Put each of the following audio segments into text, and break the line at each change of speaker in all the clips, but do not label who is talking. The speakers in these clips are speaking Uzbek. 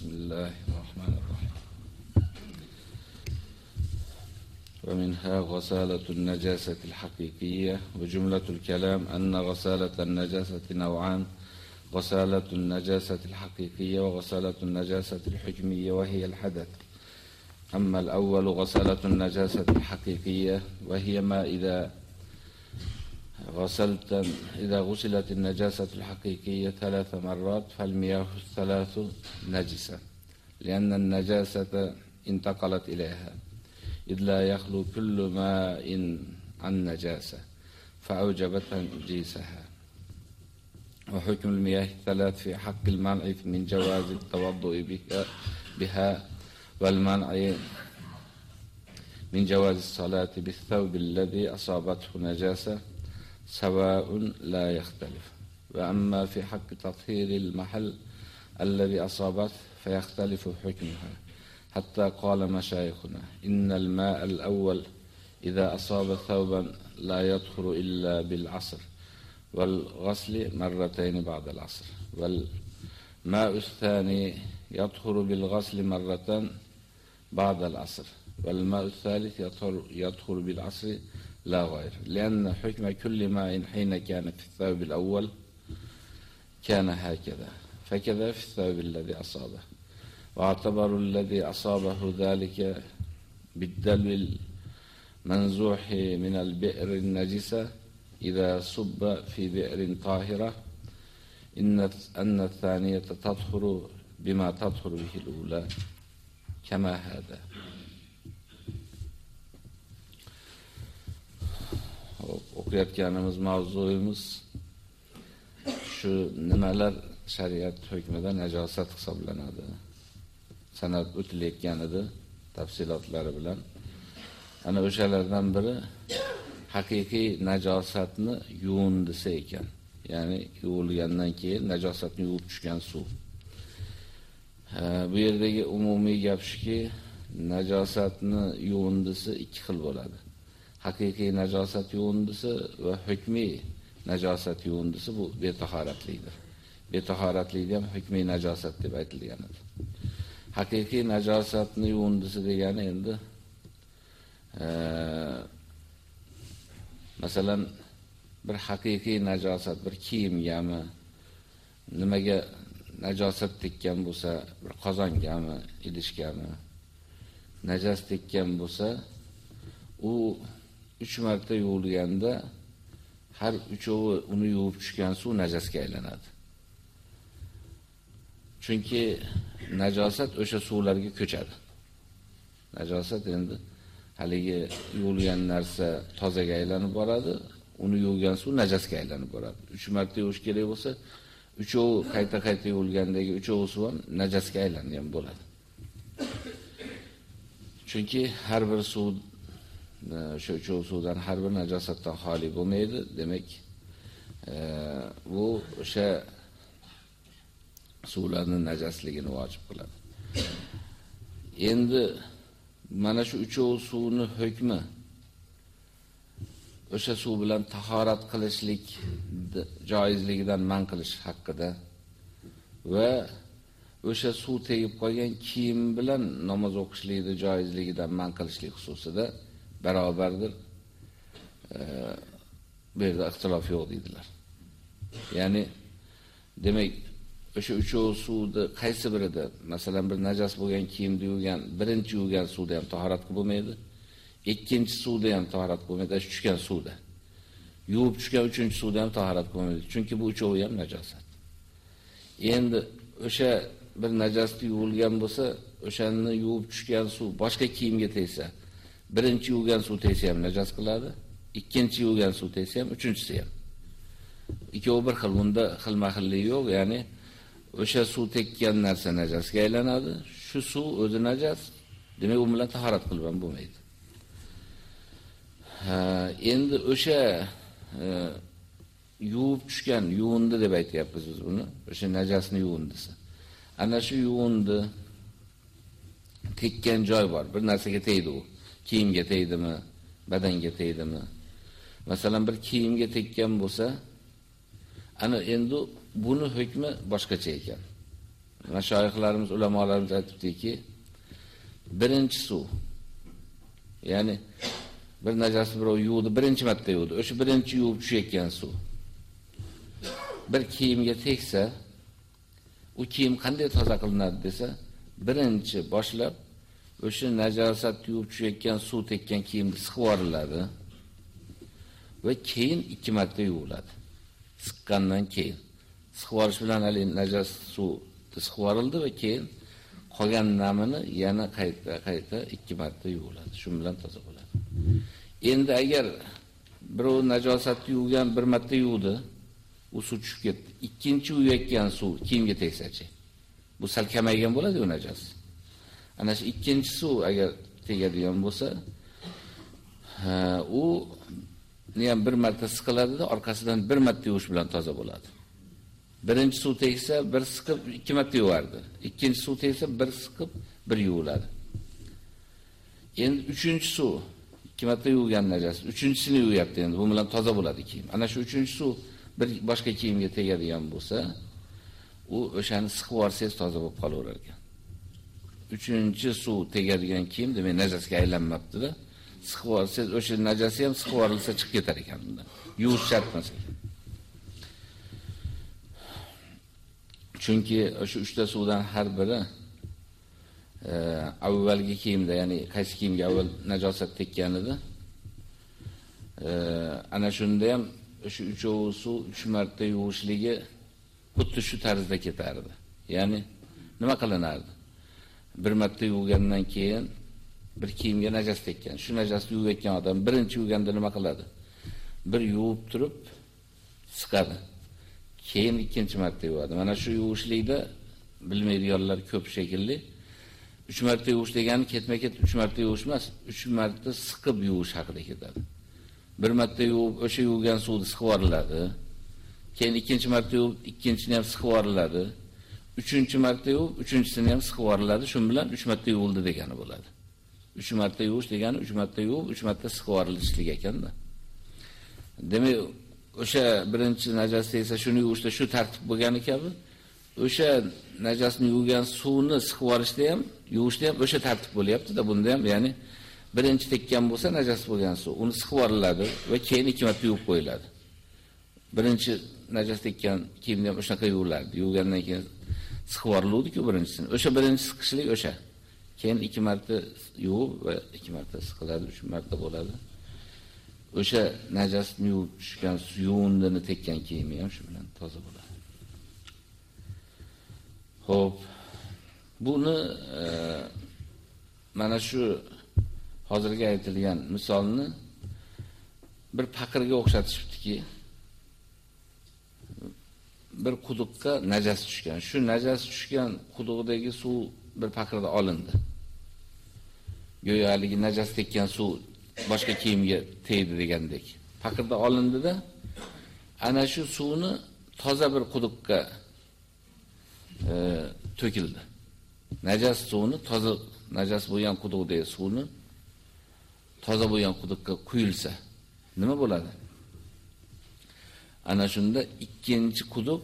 بسم الله الرحمن الرحيم. ومنها غسالة النجاسة الحقيقية وجملة الكلام أن غسالة النجاسة نوعان غسالة النجاسة الحقيقية وغسالة النجاسة الحكمية وهي الحدث. أما الأول غسالة النجاسة الحقيقية وهي ما إذا غسلت إذا غسلت النجاسة الحقيقية ثلاث مرات فالمياه الثلاث نجسة لأن النجاسة انتقلت إليها إذ لا يخلو كل ماء عن نجاسة فأوجبت تنجيسها وحكم المياه الثلاث في حق المنع من جواز التوضؤ بها والمنع من جواز الصلاة بالثوب الذي أصابته نجاسة سواء لا يختلف. وأما في حق تطهير المحل الذي أصابته فيختلف حكمها. حتى قال مشايخنا إن الماء الأول إذا أصاب ثوبا لا يطهر إلا بالعصر والغسل مرتين بعد العصر والماء الثاني يطهر بالغسل مرة بعد العصر والماء الثالث يطهر, يطهر بالعصر لا غير. لأن حكم كل ماء حين كان في الثوب الأول كان هكذا. فكذا في الثوب الذي أصابه. واعتبر الذي أصابه ذلك بالدلو المنزوح من البئر النجسة. إذا صب في بئر طاهرة إن أن الثانية تطهر بما تطهر به الأولى. كما هذا. O'qiyotganimiz mavzuyimiz shu nimalar shariat hukmida najosat hisoblanadi. Sanad o'tilayotgan edi tafsilotlari bilan. Ana o'shalardan biri haqiqiy najosatni yuvindisi ekan. Ya'ni yuvilgandan keyin najosatni yuvib tushgan suv. Bu yerdagi umumiy gap shuki, najosatni yuvindisi ikki xil bo'ladi. Haqiqiy najosat yuvindisi va hukmiy najosat yuvindisi bu betahoratlikdir. Betahoratlikni ham hukmiy najosat deb aytilgan edi. Haqiqiy najosatni yuvindisi degani endi e, masalan bir haqiqiy najosat bir kiyimgami nimaga najosat tekkan bo'lsa, bir qozongami, idishgami najas tekkan bo'lsa, u 3 marta yuvilganda har uchovi uni yuvib tushgan suv najosga aylanadi. Chunki najosat o'sha suvlarga ko'chadi. Najosat endi haligi yuvilgan narsa tozaga aylanib boradi, uni yuvgan suv najosga aylanib boradi. 3 marta yuvish kerak bo'lsa, uchovi qayta-qayta yuvilgandagi uchovi suv ham najosga aylangan bo'ladi. Chunki har bir suv shu uchoq suvdan har bir najosatdan xoli bo'lmaydi. Demak, e, bu o'sha suvlarning najosligini vojib qiladi. Endi mana shu uchov suvni hukmi o'sha suv bilan tahorat qilishlik joizligidan man qilish haqida va o'sha suv tegib qolgan kiyim bilan namoz o'qishlikni joizligidan man qilishlik xususida barobardir. Bu yerda ixtilof yo'q deydilar. Ya'ni demak, o'sha uchovi suvni qaysi birida, masalan, bir najas bo'lgan kiyimni yuvgan, birinchi yuvgan suvda ham tahorat bo'lmaydi. Ikkinchi suvda ham tahorat bo'lmaydi, tushgan suvda. Yuvib tushgan uchinchi suvda ham tahorat bo'lmaydi, chunki bu uchovi ham najosat. Endi o'sha bir najosni yuvilgan bo'lsa, o'shanni yuvib tushgan suv boshqa kiyimga tegsa, birinchi yuvgan suv tegsa ham najos qiladi, ikkinchi yuvgan suv tegsa ham, uchinchisi ham. Ikkovi bir xil, bunda xilma-xillik yo'q, ya'ni o'sha suv tekkan narsa najosga aylanadi, shu suv o'zi najos, demak u bilan tahorat qilib ham bo'lmaydi. Ha, endi o'sha e, yuvib tushgan yuvindi deb aytyapmiz biz buni, o'sha najosni yuvindisi. Ana shu yuvindi tekkan joy bor, bir narsaga tegdi u. kiyimga tegdimi, badanga tegdimi? Masalan, bir kiyimga tekkan bo'lsa, ana endi buni hukmi boshqacha ekan. mashoyixlarimiz, ulamolarimiz aytibdiki, birinchi suv. Ya'ni bir najosni birov yuvdi, birinchi marta yuvdi. O'sha birinchi yuvib tushayotgan suv. Bir kiyimga teksa, u kiyim qanday toza qilinadi desa, birinchi boshlab o'sha najosat yuvib tushayotgan suv tekkan kiyimni siqib yuboriladi va keyin ikki marta yuviladi. Siqqandan keyin siqib yuborish bilan hali najos suv siqib yuborildi va keyin qolgan namini yana qayta qayta ikki marta yuviladi. Shu bilan toza bo'ladi. Endi agar birov najosatni yuvgan bir marta yuvdi, u suv tushib ketdi. Ikkinchi yuvayotgan suv kiyimga tegsachi. Bu sal kamaygan bo'ladi u najos. Ana shu ikkinchi suv agar tegadigan bo'lsa, u ni ham bir marta siqiladi, orqasidan bir marta yuvish bilan toza bo'ladi. Birinchi suv tegsa, bir siqib ikki marta yuvardi. Ikkinchi suv tegsa, bir siqib bir yuviladi. Endi uchinchi suv ikki marta yuvgan najas, uchinchisini yuvyapti endi. Bu bilan toza bo'ladi kiyim. Ana shu uchinchi suv bir boshqa kiyimga tegadigan bo'lsa, u o'shani siqib olsangiz toza bo'lib qolaverar ekan. Uchinchi suv tegargan kiyim demak najasga aylanmabdi-da. Siqib olsangiz o'sha najasi ham siqib olsa chiqib ketar ekan bundan. Yuvish shart emas. Chunki o'sha 3 ta suvdan har biri e, avvalgi kiyimda, ya'ni qaysi kiyimga avval najosat tekkanida, e, ana shunda ham o'sha uchovi suv 3 marta yuvishligi xuddi shu tarzda ketardi. Ya'ni nima qilinardi? Bir marta yuvgandan keyin bir kiyimga najas tekkan. Shu najosni yuvayotgan odam birinchi yuvganda nima qiladi? Bir yuvib turib siqadi. Keyin ikkinchi marta yuvadi. Mana shu yuvishlikda bilmaydiganlar ko'p shekilli. 3 marta yuvish degani ketma-ket 3 marta yuvish emas, 3 marta siqib yuvish haqida ketadi. Bir marta yuvib, o'sha yuvgan suvni siqib yuboriladi. Keyin ikkinchi marta yuvib, ikkinchisini ham siqib yuboriladi. 3-chi marta yuvib, uchinchisini ham siqib yuboriladi. Shu bilan 3 marta yuvildi degani bo'ladi. 3 marta yuvish degani 3 marta yuvib, 3 marta siqib yuborilishlik ekanda. Demak, o'sha birinchi najosat esa shuni yuvishda shu tartib bo'lgani kabi, o'sha najosni yuvgan suvni siqib yuborishda ham, yuvishda ham o'sha tartib bo'lyapti-da, bunda ham, ya'ni birinchi tekkan bo'lsa najas bo'lgan suv, uni siqib yuboriladi va keyin ikki marta yuvib qo'yiladi. Birinchi najas tekkan kiyimni ham o'shanaqa yuvilardi. Yuvgandan keyin siqib yuboriladi-ku birinchisini. O'sha birinchi siqishlik o'sha. Keyin ikki marta yuvib va ikki marta siqiladi, uch marta bo'ladi. O'sha najosni yuvib tushgan suyundini tekkan kiyimi ham shu bilan toza bo'ladi. Xo'p. Buni e, mana shu hozirgi aytilgan misolni bir paqirga o'xshatishibdiki, bir quduqqa najas tushgan. Shu najas tushgan quduqdagi suv bir paqirda olindi. Go'yo haligi najas tekkan suv boshqa kiyimga tegdi degandek. Paqirda olindi-da, ana shu suvni toza bir quduqqa e, to'kildi. Najas suvni toza najas bo'lgan quduqdagi suvni toza bo'lgan quduqqa quyilsa nima bo'ladi? Ana shunda ikkinchi quduq,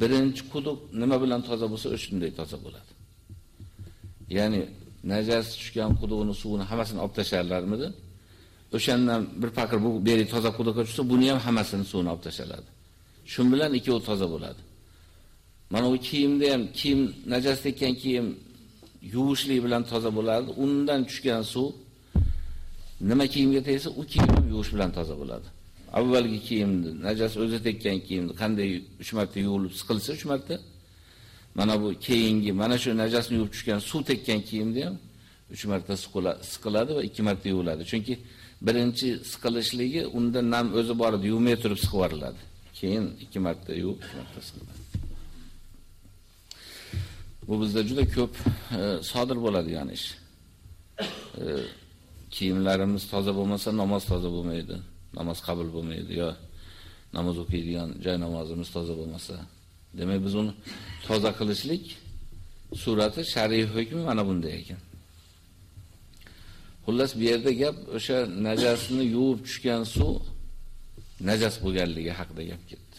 birinchi quduq nima bilan toza bo'lsa, o'shunday toza bo'ladi. Ya'ni najas tushgan quduqning suvini hammasini olib tashlarlarmidi? O'shandan bir paqir bu beri toza quduqqa tushsa, buni ham hammasini suvini olib tashaladi. Shun bilan ikkovi toza bo'ladi. Mana u kiyimda ham kiyim najas tekkan kiyim yuvishlik bilan toza bo'ladi. Undan tushgan suv nima kiyimga tegsa, u kiyim yuvish bilan toza bo'ladi. Avvalgi kiyimni, najas o'zi tekkan kiyimni qanday 3 marta yuvilib siqilsa 3 marta, mana bu keyingi, mana shu najasni yuvib tushgan suv tekkan kiyimni ham 3 marta siqiladi va 2 marta yuviladi. Chunki birinchi siqilishligi unda nam o'zi bor edi, yuvmay turib siqib yuboriladi. Keyin 2 marta yuvib, 2 marta siqiladi. Bu bizda juda ko'p e, sodir bo'ladigan ish. E, kiyimlarimiz toza bo'lmasa namoz toza bo'lmaydi, namoz qabul bo'lmaydi yo namoz o'qiydigan joy namozimiz toza bo'lmasa. Demak biz uni toza qilishlik surati shariy hukmi mana bunday ekan. Xullas bu yerda gap o'sha najasni yuvib tushgan suv najas bo'lganligi haqida gap ketdi.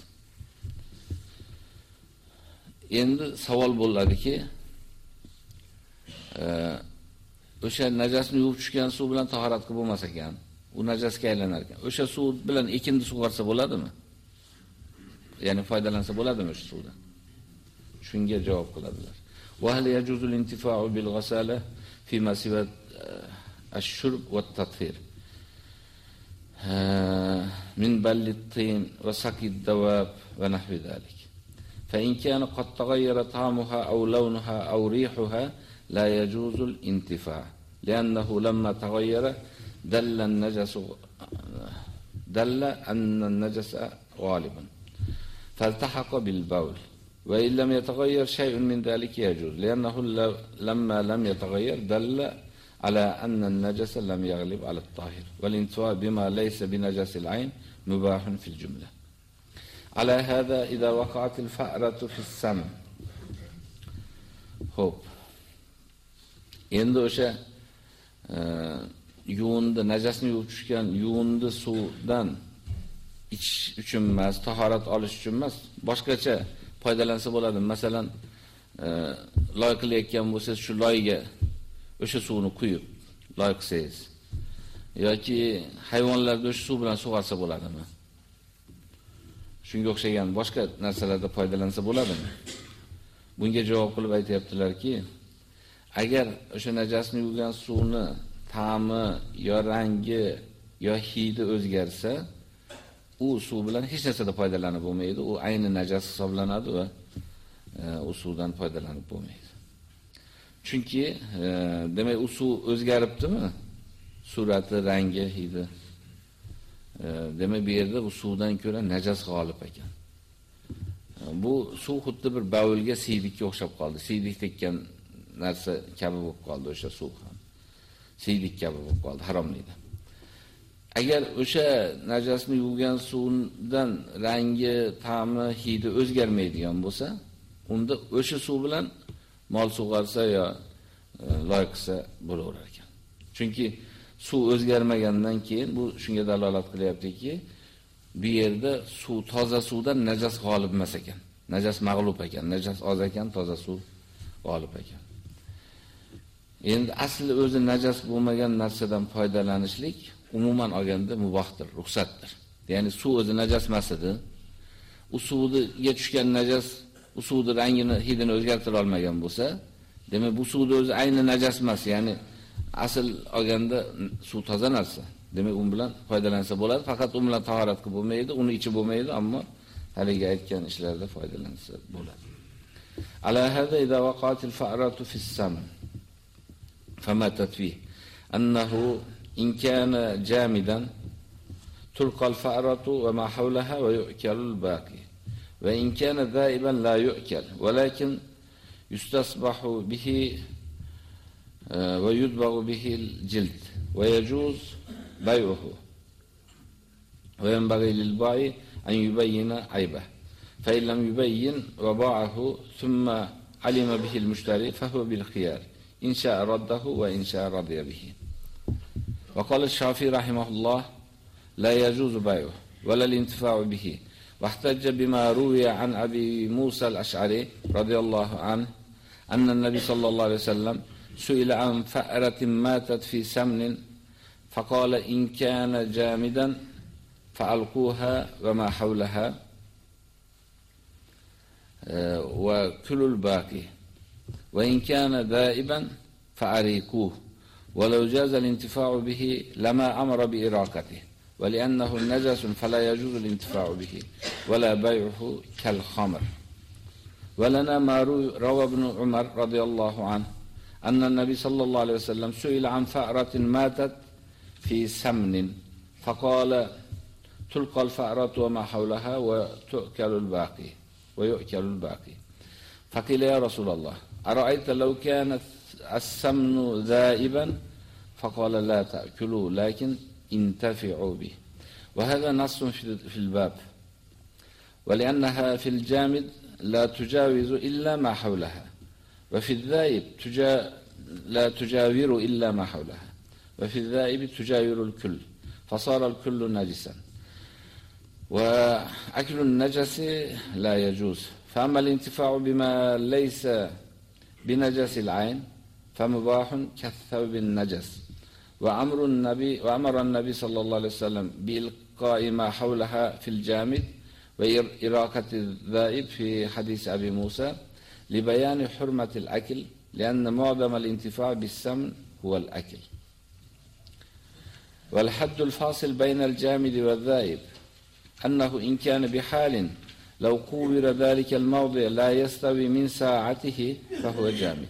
endi savol bo'ladiki, e, o'sha najasni yuvib tushgan suv bilan tahorat qilib bo'lmas ekan, u najosga aylanar ekan. O'sha suv bilan ekinni sug'orsa bo'ladimi? Ya'ni foydalansa bo'ladimi o'sha suvdan? Shunga javob qiladilar. Wa hal yajuzul intifa'u bil ghasala fi masibat eh, ash-shurb va tatfir. Eh, min balli at-tin va saqi ad-dawab va nahvi zalik. Fa in kana qad taghayyara ta'muha aw lawnuha aw rihuha la yajuzul intifa' li'annahu lamma taghayyara دل النجس دل أن النجس غالبا. فالتحق بالبول. وإن لم يتغير شيء من ذلك يجوز لأنه لما لم يتغير دل على أن النجس لم يغلب على الطاهر. والانتفاع بما ليس بنجس العين مباح في الجملة. على هذا إذا وقعت الفأرة في السم Xo'p. Endi o'sha yuvindi, najasni yuvib tushgan yuvindi suvdan ichish uchun emas, tahorat olish uchun emas, boshqacha foydalansa bo'ladi. Masalan, e, loy qilayotgan bo'lsangiz, shu loyga o'sha suvni quyib loy qilsangiz yoki hayvonlarga o'sha suv bilan sug'arsa bo'ladimi? Shunga o'xshagan boshqa narsalarda foydalansa bo'ladimi? Bunga javob qilib aytayaptilarki, agar o'sha najasni yuvgan suvni ta'mi yo rangi yo hidi o'zgarsa, u suv bilan hech narsada foydalanib bo'lmaydi. U ayni najas hisoblanadi va e, u suvdan foydalanib bo'lmaydi. Chunki e, demak u suv o'zgaribdimi? Surati, rangi, hidi. E, demak bu yerda u suvdan ko'ra najas g'olib ekan. E, bu suv xuddi bir bavulga siydikka o'xshab qoldi. Siydik tekkan narsa kabi bo'lib qoldi o'sha suv ham. Siydik kabi bo'lib qoldi, haromlaydi. Agar o'sha najosatni yuvgan suvdan rangi, ta'mi, hidi o'zgarmaydigan bo'lsa, unda o'sha suv bilan mol sug'arsa yo e, loy qilsa bo'laverar ekan. Chunki suv o'zgarmagandan keyin bu shunga dalolat qilyaptiki, bu yerda suv toza suvdan najas g'olib emas ekan. Najas mag'lub ekan, najas oz ekan, toza suv g'olib ekan. Endi asli o'zi najas bo'lmagan narsadan foydalanishlik umuman olganda mubohdir, ruxsatdir. Ya'ni suv o'zi najas emas edi. U suvga tushgan najas u suvni rangini, hidini o'zgartira olmagan bo'lsa, demak bu suvni o'zi ayni najas emas, ya'ni asl olganda suv toza narsa. Demak, u bilan foydalansa bo'ladi, faqat u bilan tahorat qilib bo'lmaydi, uni ichi bo'lmaydi, ammo haligi aytgan ishlarda foydalansa bo'ladi. Ala hada idza waqatil fa'ratu fi sam fama tatfi annahu in kana jamidan tulqa al-fa'ratu wa ma hawlaha wa yu'kalu al-baqi وإن كان ذائبا لا يؤكل ولكن يستصبح به ويدبغ به الجلد ويجوز بيعه وينبغي للبائع أن يبين عيبه فإن لم يبين وباعه ثم علم به المشتري فهو بالخيار إن شاء رده وإن شاء رضي به. وقال الشافعي رحمه الله لا يجوز بيعه ولا الانتفاع به. واحتج بما روي عن أبي موسى الأشعري رضي الله عنه أن النبي صلى الله عليه وسلم سئل عن فأرة ماتت في سمن فقال إن كان جامدا فألقوها وما حولها وكل الباقي. وإن كان ذائبا فأريكوه ولو جاز الانتفاع به لما أمر بإراقته ولأنه نجس فلا يجوز الانتفاع به ولا بيعه كالخمر. ولنا ما روى ابن عمر رضي الله عنه أن النبي صلى الله عليه وسلم سئل عن فأرة ماتت في سمن فقال تلقى الفأرة وما حولها وتؤكل الباقي ويؤكل الباقي. فقيل يا رسول الله أرأيت لو كانت السمن ذائبا؟ فقال لا تأكلوا لكن انتفعوا به. وهذا نص في الباب. ولأنها في الجامد لا تجاوز إلا ما حولها. وفي الذائب تجا لا تجاور إلا ما حولها. وفي الذائب تجاور الكل. فصار الكل نجسا. وأكل النجس لا يجوز. فأما الانتفاع بما ليس بنجس العين فمباح كالثوب النجس. وأمر النبي وأمر النبي صلى الله عليه وسلم بإلقاء ما حولها في الجامد وإراقة الذائب في حديث أبي موسى لبيان حرمة الأكل لأن معظم الانتفاع بالسمن هو الأكل. والحد الفاصل بين الجامد والذائب أنه إن كان بحال لو كور ذلك الموضع لا يستوي من ساعته فهو جامد.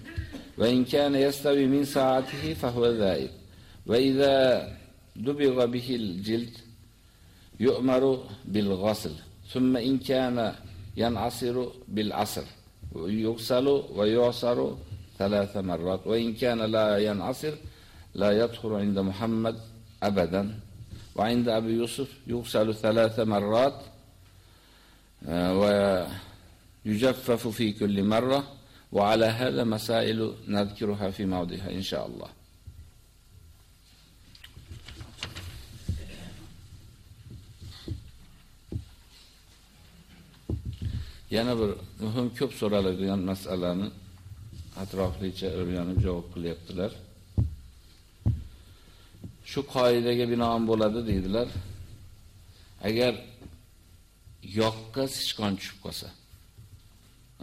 وإن كان يستوي من ساعته فهو ذائب. وإذا دبغ به الجلد يؤمر بالغسل ثم إن كان ينعصر بالعصر يغسل ويعصر ثلاث مرات وإن كان لا ينعصر لا يدخل عند محمد أبدا. وعند أبي يوسف يغسل ثلاث مرات ويجفف في كل مرة وعلى هذا مسائل نذكرها في موضعها إن شاء الله yana bir muhim ko'p so'raladigan masalani atroflicha o'rganib javob qilyaptilar. Shu qoidaga binoan bo'ladi deydilar. Agar yoqqa sichqon tushib qolsa,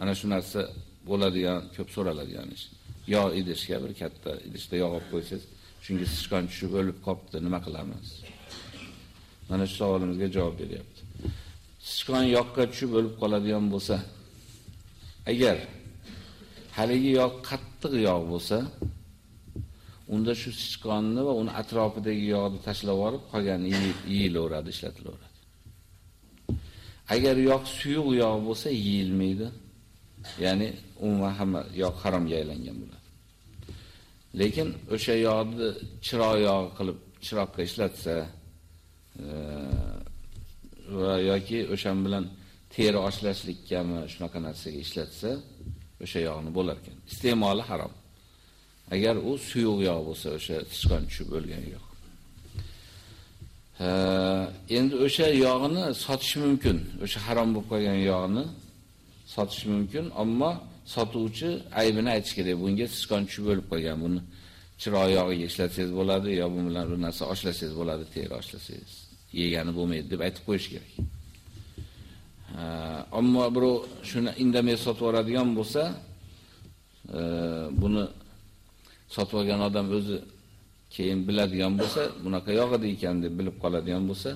ana shu narsa bo'ladigan, ko'p so'raladigan ish. Yog' idishga bir katta idishda yog' olib qo'ysangiz, shunga sichqon tushib o'lib qolibdi, nima qilamiz? Mana shu savolimizga javob beryapti. sichqon yoqqa tushib o'lib qoladigan bo'lsa, agar haligi yog' qattiq yog' bo'lsa, unda shu sichqonni va uni atrofidagi yog'ni tashlab yuborib, qolgani yeyilaveradi, ishlatilaveradi. Agar yoq suyuq yog' bo'lsa, yeyilmaydi. Ya'ni umuman hamma yoq haromga aylangan bo'ladi. Lekin o'sha yog'ni chiroq yog'i qilib chiroqqa ishlatsa, e, va yoki o'shan bilan teri ochlashlikkami shunaqa narsaga ishlatsa, o'sha yog'ni bo'lar ekan. Iste'moli harom. Agar u suyuq yog' bo'lsa, o'sha sichqon tushib o'lgan yog'. Endi o'sha yog'ni sotish mumkin. O'sha harom bo'lib qolgan yog'ni sotish mumkin, ammo sotuvchi aybini aytish kerak. Bunga sichqon tushib bo'lib qolgan. Buni chiroq yog'iga ishlatsangiz bo'ladi, yo bu bilan bir narsa ochlasangiz bo'ladi, teri ochlasangiz. yegani bo'lmaydi deb aytib qo'yish kerak. Ammo birov shuni indamay sotib oladigan bo'lsa, buni sotib olgan odam o'zi keyin biladigan bo'lsa, bunaqa yog'idi ekan deb bilib qoladigan bo'lsa,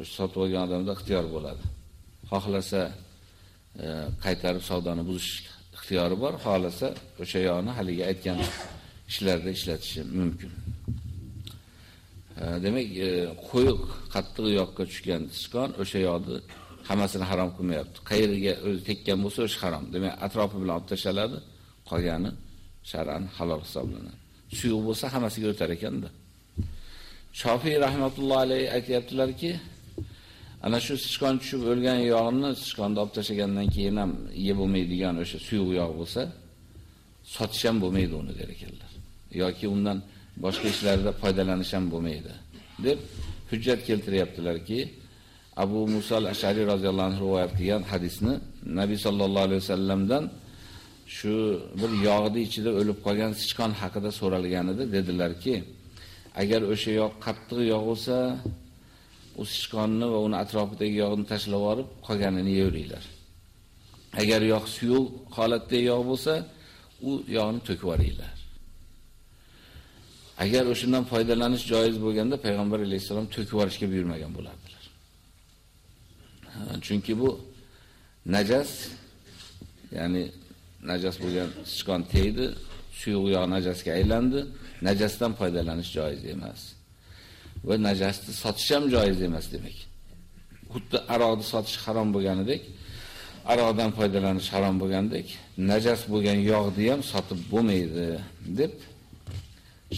o'sha sotib olgan odamda ixtiyor bo'ladi. Xohlasa e, qaytarib savdoni buzish ixtiyori bor, xohlasa o'sha yog'ni haliga aytgan ishlarda ishlatishi mumkin. E, demak, e, qo'yiq qattiq yoqqa tushgan sichqon o'sha yoqni hammasini harom qilmayapti. Qayerga o'zi tekkan bo'lsa o'sha harom. Demak, atrofi bilan olib tashaladi, qolgani shar'an halol hisoblanadi. Suyuq bo'lsa hammasiga o'tar ekanda. Shofiy rahmatullohi alayhi aytayaptilarki, ana shu sichqon tushib o'lgan yog'ini sichqonni olib tashagandan keyin ham yeb bo'lmaydigan o'sha suyuq yog' bo'lsa, sotish ham bo'lmaydi uni der ekanlar. yoki undan boshqa ishlarda foydalanish ham bo'lmaydi deb hujjat keltiryaptilarki, Abu Musa al-Ash'ari roziyallohu anhu rivoyat qilgan hadisni Nabiy sallallohu alayhi vasallamdan shu bir yog'ni ichida o'lib qolgan sichqon haqida so'ralganida dedilarki, agar o'sha yog' qattiq yog' bo'lsa, u sichqonni va uni atrofidagi yog'ni tashlab yuborib, qolganini yeyaveringlar. Agar yog' suyuq holatda yog' bo'lsa, u yog'ni to'kib yuboringlar. Agar o'shundan foydalanish joiz bo'lganda payg'ambar alayhisalom to'kib yuborishga buyurmagan bo'lardilar. Chunki bu najas, ya'ni najas bo'lgan sichqon tegdi, suyuq yog' najasga aylandi, najasdan foydalanish joiz emas. Va najasni sotish ham joiz emas demak. Xuddi aroqni sotish harom bo'lganidek, aroqdan foydalanish harom bo'lgandek, najas bo'lgan yog'ni ham sotib bo'lmaydi deb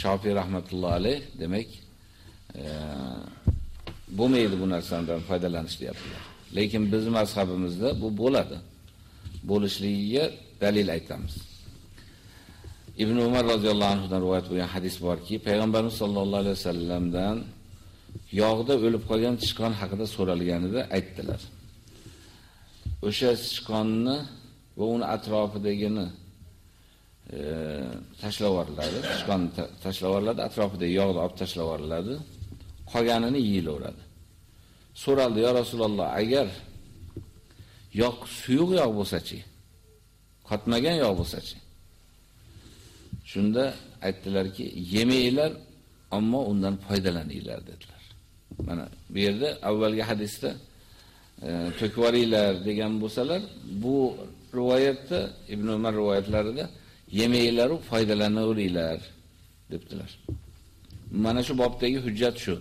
Shofiy rahmatullohi alayh demak, e, bo'lmaydi bu narsadan foydalanish deyaptilar. Lekin biz mazhabimizda bu bo'ladi. Bo'lishligiga dalil aytamiz. Ibn Umar roziyallohu anhu dan rivoyat bo'lgan hadis borki, payg'ambarimiz sollallohu alayhi vasallamdan yog'da o'lib qolgan tishqon haqida so'ralganida aytdilar. o'sha sichqonni va uni atrofidagini e, tashlab yuboriladi. Sichqonni tashlab yuboriladi, atrofida yog'ni olib tashlab yuboriladi. Qolganini yeyilaveradi. So'raldi, "Ya Rasululloh, agar yog' suyuq yog' bo'lsa-chi? Qotmagan yog' bo'lsa-chi?" Shunda aytdilarki, "Yemanglar, ammo undan foydalaninglar" dedilar. Mana bu yerda avvalgi hadisda e, to'kvaringlar degan bo'lsalar, bu rivoyatda Ibn Umar rivoyatlarida yemanglar u foydalanaveringlar debdilar. Mana shu bobdagi hujjat shu.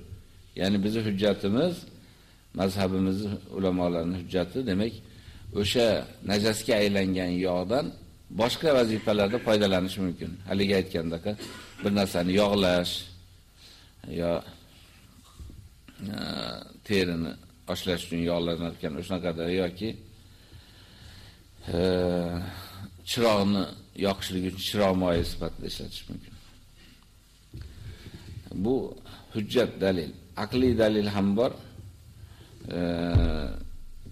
Ya'ni bizning hujjatimiz mazhabimiz ulamolarining hujjati, demak, o'sha najasga aylangan yog'dan boshqa vazifalarda foydalanish mumkin. Haliga aytgandek, bir narsani yog'lash yo e, terini oshlash uchun yog'lanar ekan, o'shunaqada yoki e, chiroqni yoqishlik uchun chiroq moyi sifatida ishlatish mumkin. Bu hujjat dalil, aqliy dalil ham bor. E,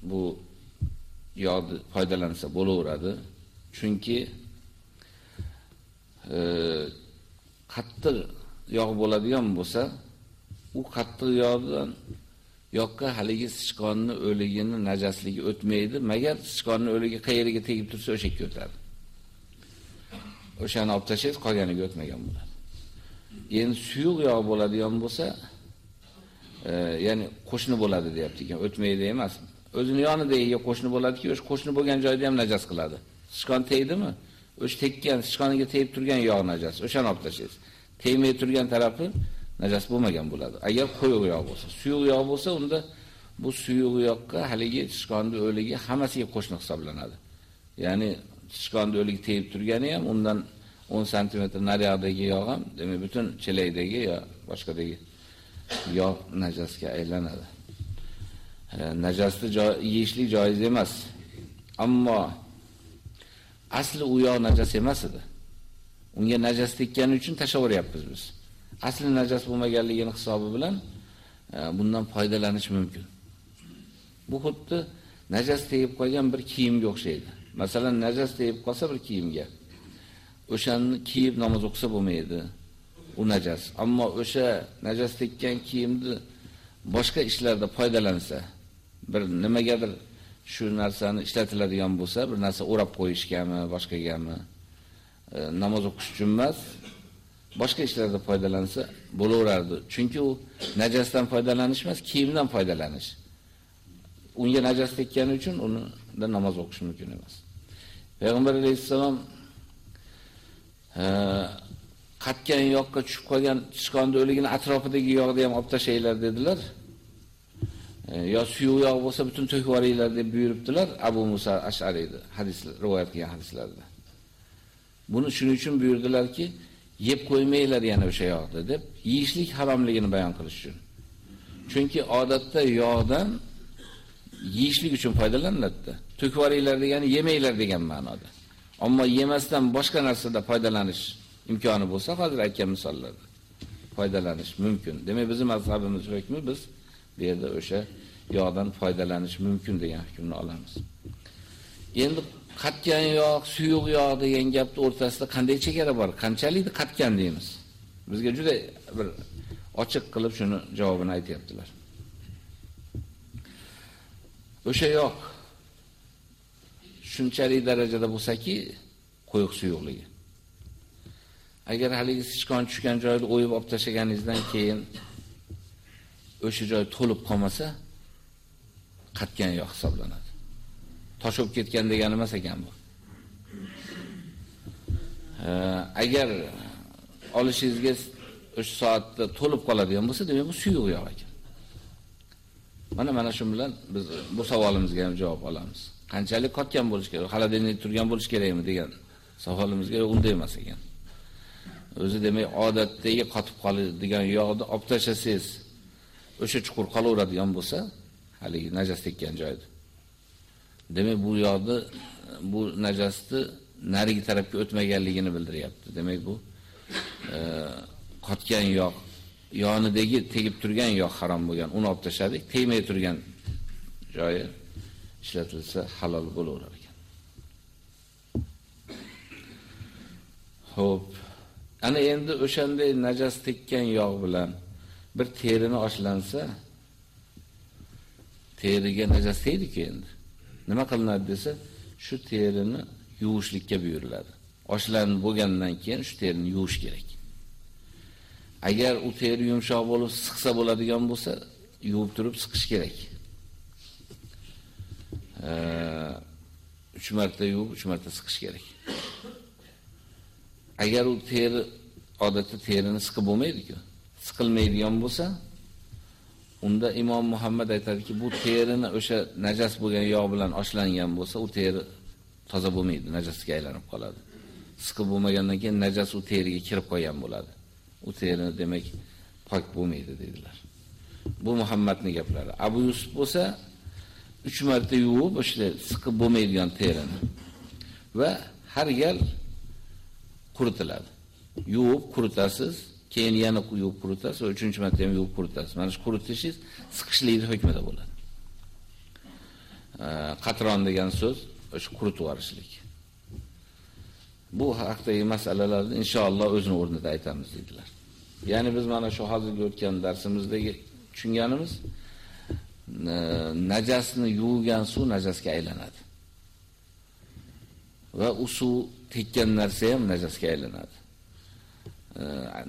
bu yog'ni foydalansa bo'laveradi. Chunki e, qattiq yog' bo'ladigan bo'lsa, u qattiq yog'dan yoqqa haligi sichqonni o'ligini najasligi o'tmaydi, magar sichqonni o'ligi qayeriga tegib tursa o'sha yerga o'tadi. O'shani olib tashlaysiz, qolganiga o'tmagan bo'ladi. Endi suyuq yog' bo'ladigan bo'lsa, e, ya'ni qo'shni bo'ladi deyapti ekan, o'tmaydi emas. O'zini yonidagiga qo'shni bo'ladiki, o'sha qo'shni bo'lgan joyda ham najas qiladi. Sichqon tegdimi? O'sha tekkan, sichqoniga tegib turgan yog' najas, o'shani olib tashlaysiz. Tegmay turgan tarafi najas bo'lmagan bo'ladi. Agar quyuq yog' bo'lsa, suyuq yog' bo'lsa, unda bu suyuq yoqqa haligi sichqonning o'ligi hammasiga qo'shni hisoblanadi. Ya'ni sichqonning o'ligi tegib turgani ham undan 10 sm nariyoqdagi yog' ham, demak, butun chelakdagi yo boshqadagi yog' najasga aylanadi. Najosni yeyishlik joiz emas. Ammo asli u yog' najas emas edi. Unga najas tekkani uchun tashlaveryapmiz biz. asli najas bo'lmaganligini hisobi bilan e, bundan foydalanish mumkin. Bu xuddi najas tegib qolgan bir kiyimga o'xshaydi. Masalan, najas tegib qolsa bir kiyimga, o'shani kiyib namoz o'qisa bo'lmaydi. U najas. Ammo o'sha najas tekkan kiyimni boshqa ishlarda foydalansa, bir nimagadir shu narsani ishlatiladigan bo'lsa, bir narsa o'rab qo'yishgami, boshqagami, e, namoz o'qish uchun emas, boshqa ishlarda foydalansa bo'laverardi. Chunki u najasdan foydalanish emas, kiyimdan foydalanish. Unga najas tekkani uchun undan namoz o'qish mumkin emas. Payg'ambar alayhissalom e, qatgan yoqqa tushib qolgan sichqonni o'ligini atrofidagi yog'da ham olib tashlanglar dedilar. E, yo suyuq yog' bo'lsa butun to'kib yuboringlar deb buyuribdilar Abu Musa Ash'ariyni hadis rivoyat qilgan hadislarda. Buni shuning uchun buyurdilarki, yeb qo'ymanglar yana o'sha yog'ni deb yeyishlik haromligini bayon qilish uchun. Chunki odatda yog'dan yeyishlik uchun foydalaniladi. To'kib yuboringlar degani yemanglar degan ma'noda. Ammo yemasdan boshqa narsada foydalanish imkoni bo'lsa, hozir aytgan misollarda foydalanish mumkin. Demak, bizning mazhabimiz hukmi biz bu yerda o'sha yog'dan foydalanish mumkin degan hukmni olamiz. Endi qatgan yog', suyuq yog' degan gapning o'rtasida qanday chegara bor? Qanchalikni qatgan deymiz? Bizga juda bir ochiq qilib shuni javobini aytayaptilar. O'sha yog' shunchalik darajada bo'lsa-ki, quyuq suyuqligi. Agar haligi sichqon tushgan joyni o'yib olib tashlaganingizdan keyin o'sha joy to'lib qolmasa, qatgan yo'q hisoblanadi. toshib ketgan degani emas ekan bu. agar olishingizga o'sha soatda to'lib qoladigan bo'lsa, demak bu suyuq yog' ekan. Mana mana shu bilan biz bu savolimizga ham javob olamiz. Qanchalik qotgan bo'lish kerak, xolodilnik turgan bo'lish kerakmi degan savolimizga unday emas ekan. O'zi demak odatdagi qotib qoladigan yog'ni olib tashlasangiz, o'sha chuqur qolaveradigan bo'lsa, haligi najas tekkan joyda Demak, bu yoqda bu najasni narigi tarafga o'tmaganligini bildiryapti. Demak, bu e, qotgan yoq, yonidagi tegib turgan yoq harom bo'lgan, uni olib tashladik. Tegmay turgan joyi ishlatilsa halol bo'laverar ekan. Xo'p. Ana endi o'shanday najas tekkan yog' bilan bir terini oshlansa, teriga najas deydi-ku endi. Nima qilinadi desa, shu terini yuvishlikka buyuriladi. Oshlanib bo'lgandan keyin shu terini yuvish kerak. Agar u teri yumshoq bo'lib siqsa bo'ladigan bo'lsa, yuvib turib siqish kerak. 3 marta yuvib, 3 marta siqish kerak. Agar u teri odatda terini siqib bo'lmaydi-ku. Siqilmaydigan bo'lsa, unda Imom Muhammad aytadiki, bu terini o'sha najas bo'lgan yog' bilan oshlangan bo'lsa, u teri toza bo'lmaydi, najasga aylanib qoladi. Siqib bo'lmagandan keyin najas u teriga kirib qolgan bo'ladi. U terini demak pok bo'lmaydi dedilar. Bu Muhammadning gaplari. Abu Yusuf bo'lsa 3 marta yuvib, o'sha siqib bo'lmaydigan terini va har gal quritiladi. Yuvib quritasiz, keyin yana yuvib quritasiz va 3-chi marta ham yuvib quritasiz. Mana shu quritishingiz siqishlikning hukmida bo'ladi. Qatron degan so'z o'sha quritib yuborishlik. Bu haqdagi masalalarni inshaalloh o'zini o'rnida aytamiz dedilar. Ya'ni biz mana shu hozirgi o'tgan darsimizdagi tushunganimiz e, najasni yuvgan suv najasga aylanadi. Va u suv tekkan narsa ham najasga aylanadi.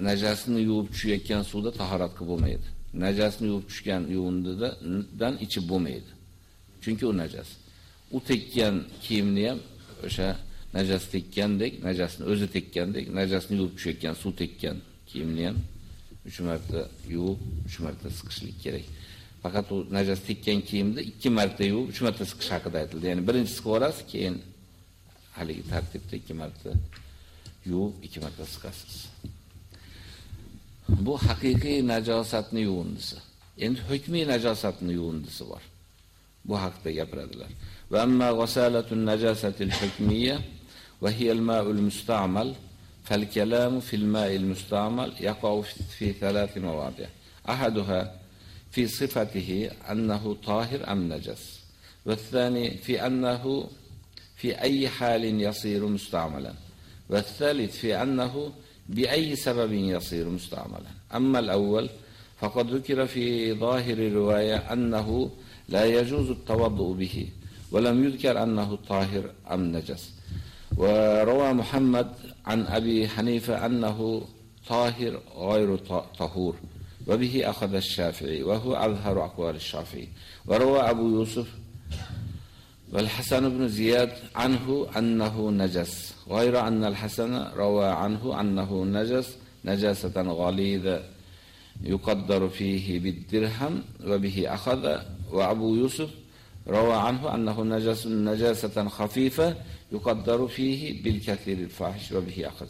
Najasini yuvib tushayotgan suvda tahorat qilib bo'lmaydi. Najasini yuvib tushgan yuvindidan ichib bo'lmaydi. Chunki u najas. U tekkan kiyimni ham o'sha najas tekkandek, najasni o'zi tekkandek, najasni yuvib tushayotgan suv tekkan kiyimni ham 3 marta yuvib, 3 marta siqishlik kerak. Faqat u najas tekkan kiyimni 2 marta yuvib, 3 marta siqish haqida aytildi. Ya'ni birinchi siqib olasiz, keyin haligi tartibda 2 marta yuvib, 2 marta siqasiz. Bu haqiqiy najosatni yuvindisi. Endi hukmiy najosatni yuvindisi bor. Bu haqda gapiradilar. Va amma ghasalatun najasatil hukmiyya va hiya al-ma'ul musta'mal فالكلام في الماء المستعمل يقع في ثلاث مواضع أحدها في صفته أنه طاهر أم نجس والثاني في أنه في أي حال يصير مستعملا والثالث في أنه بأي سبب يصير مستعملا. أما الأول فقد ذكر في ظاهر الرواية أنه لا يجوز التوضؤ به ولم يذكر أنه طاهر أم نجس. وروى محمد عن أبي حنيفة أنه طاهر غير طهور وبه أخذ الشافعي وهو أظهر أقوال الشافعي. وروى أبو يوسف والحسن بن زياد عنه أنه نجس غير أن الحسن روى عنه أنه نجس نجاسة غليظة يقدر فيه بالدرهم وبه أخذ وأبو يوسف روى عنه أنه نجس نجاسة خفيفة يقدر فيه بالكثير الفاحش وبه أخذ.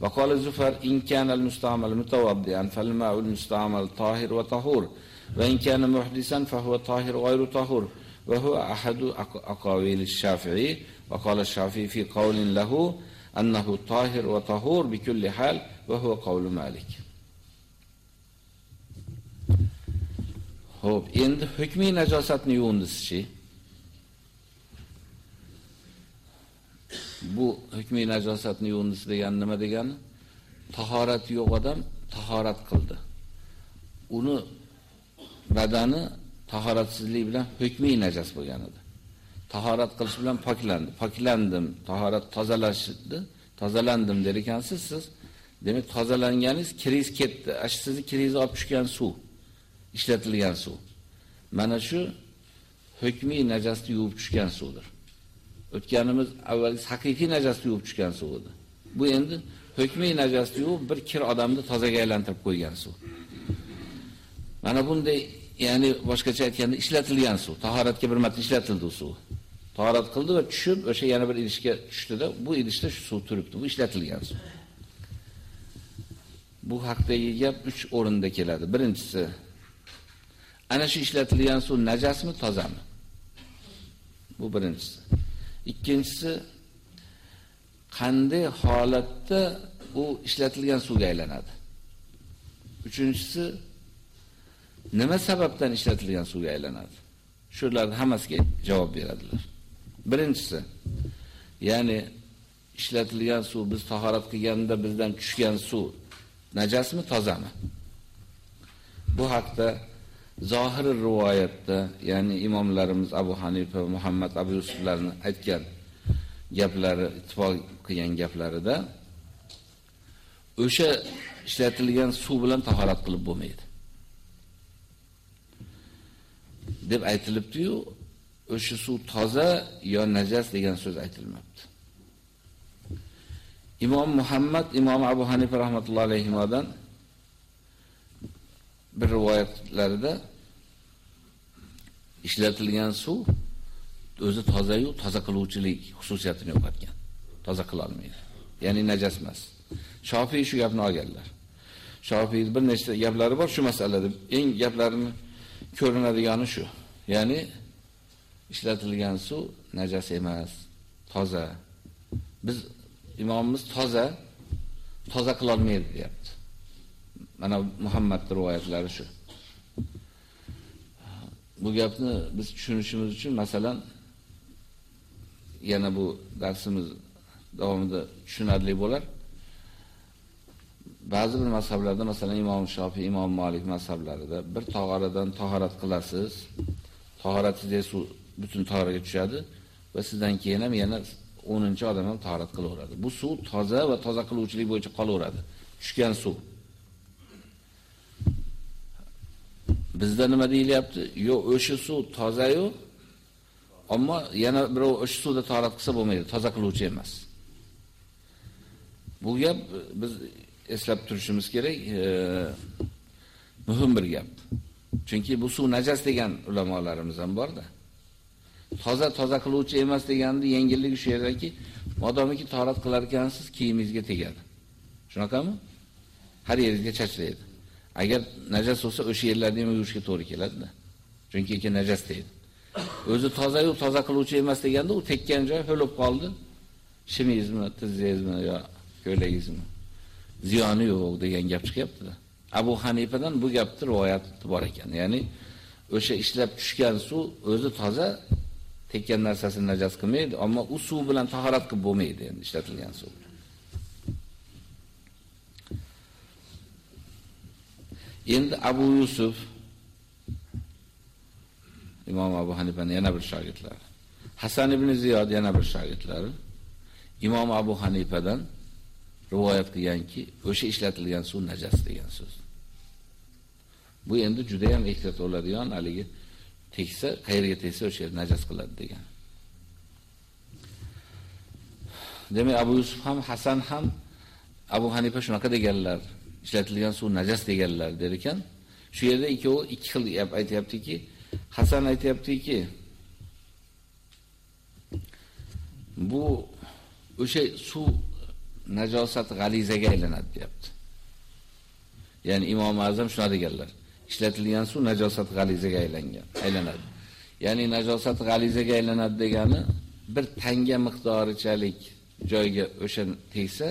وقال الزفر إن كان المستعمل متوضئا فالماء المستعمل طاهر وطهور وإن كان محدثا فهو طاهر غير طهور. وهو أحد أقاويل الشافعي وقال الشافعي في قول له أنه طاهر وطهور بكل حال وهو قول مالك Xo'p, endi hukmiy najosatni yuvindisi Bu hukmiy najosatni yuvindisi degan nima degani? Tahorat yo'q odam tahorat qildi. Uni badani tahoratsizlik bilan hukmiy najas bo'lgan edi. Tahorat qilish bilan poklandi. Poklandim, tahorat tozalashdi, tozalandim der ekansiz siz. Demak, tozalanganingiz kiriz ketdi. Ash sizni kirizni olib tushgan suv. ishlatilgan suv. Mana shu hukmiy najosni yuvib tushgan suvdir. O'tganimiz avvalgi haqiqiy najosni yuvib tushgan suv edi. Bu endi hukmiy najosni yuvib bir kir odamni tozaga aylantirib qo'ygan suv. Mana bunday, ya'ni boshqacha aytganda ishlatilgan suv, tahoratga bir marta ishlatildi u suv. Tahorat qildi va tushib o'sha yana bir idishga tushdida, bu idishda shu suv turibdi. Bu ishlatilgan suv. Bu haqdagi gap 3 o'rinda keladi. Birinchisi Ana shu ishlatilgan suv najasmi, tozami? Bu birinchisi. Ikkinchisi qanday holatda u ishlatilgan suvga aylanadi? Uchinchisi nima sababdan ishlatilgan suvga aylanadi? shularning hammasiga javob beradilar. Birinchisi, ya'ni ishlatilgan suv biz tahorat qilganda bizdan tushgan suv najasmi, tozami? Bu haqda zohir rivoyatda, ya'ni imomlarimiz Abu Hanifa va Muhammad Abu Yusuflarni aytgan gaplari, ittifoq qilgan gaplarida o'sha ishlatilgan suv bilan tahorat qilib bo'lmaydi. Deb aytilibdi-yu, o'sha suv toza yo najas degan so'z aytilmabdi. Imom Muhammad, Imom Abu Hanifa rahmatullohi alayhimadan bir rivoyatlarida ishlatilgan suv o'zi toza-yu, toza qiluvchilik xususiyatini yo'qotgan. Toza qila olmaydi. Ya'ni najas emas. Shofiy shu gapni olganlar. Shofiy bir nechta gaplari bor shu masalada. Eng gaplarini ko'rinadigani shu. Ya'ni ishlatilgan suv najas emas, toza. Biz imomimiz toza, toza qila olmaydi deyapti. Mana Muhammad rivoyatlari shu. Bu gapni biz tushunishimiz uchun masalan yana bu darsimiz davomida tushunarli bo'lar. Ba'zi bir mazhablarda, masalan Imom Shofiy, Imom Malik mazhablarida bir tog'aradan tahorat qilasiz, tahoratingiz suv butun tahoraga tushadi va sizdan keyin ham yana 10 odam ham tahorat qilaveradi. Bu suv toza va toza qiluvchilik bo'yicha qolaveradi. Tushgan suv. Bizda nima deyilyapti? Yo'q, o'sha suv toza-yu, ammo yana birov o'sha suvda tahorat qilsa bo'lmaydi, toza qiluvchi emas. Bu gap biz eslab turishimiz kerak, e, muhim bir gap. Chunki bu suv najas degan ulamolarimiz ham borda. Toza toza qiluvchi emas deganda yengilligi shu yerdaki, modomiki torat qilar ekansiz, kiyimingizga tegadi. Shunaqami? Har yeringizga chachlaydi. Agar najas bo'lsa, o'sha yerlarni ham yuvishga to'g'ri keladi-da. Chunki keyin najas deydi. O'zi toza yo'q, toza qiluvchi emas deganda u tekkan joy ho'lib qoldi. Shimingizmi, tizingizmi yo ko'ylagingizmi? Ziyoni yo'q degan gap chiqyapti-da. Abu Hanifadan bu gapni rivoyat bor ekan. Ya'ni o'sha ishlab tushgan suv o'zi toza, tekkan narsasini najas qilmaydi, ammo u suv bilan tahorat qilib bo'lmaydi endi ishlatilgan suv. Endi Abu Yusuf Imom Abu Hanifani yana bir shogirdlari. Hasan ibn Ziyod yana bir shogirdlari. Imom Abu Hanifadan rivoyat qilganki, o'sha ishlatilgan suv najas degan so'z. Bu endi juda ham ehtiyot bo'ladigan haligi teksa, qayerga teksa o'sha yer najas qiladi degan. Demak, Abu Yusuf ham, Hasan ham Abu Hanifa shunaqa deganlar, ishlatilgan suv najas deganlar der ekan. Shu yerda ikkovi ikki xil gap aytayaptiki, Hasan aytayaptiki, bu o'sha suv najosat g'alizaga aylanadi deyapti. Ya'ni Imom Azam shuna deganlar. Ishlatilgan suv najosat g'alizaga aylangan, aylanadi. Ya'ni najosat g'alizaga aylanadi degani bir tanga miqdorichalik joyga o'sha tegsa,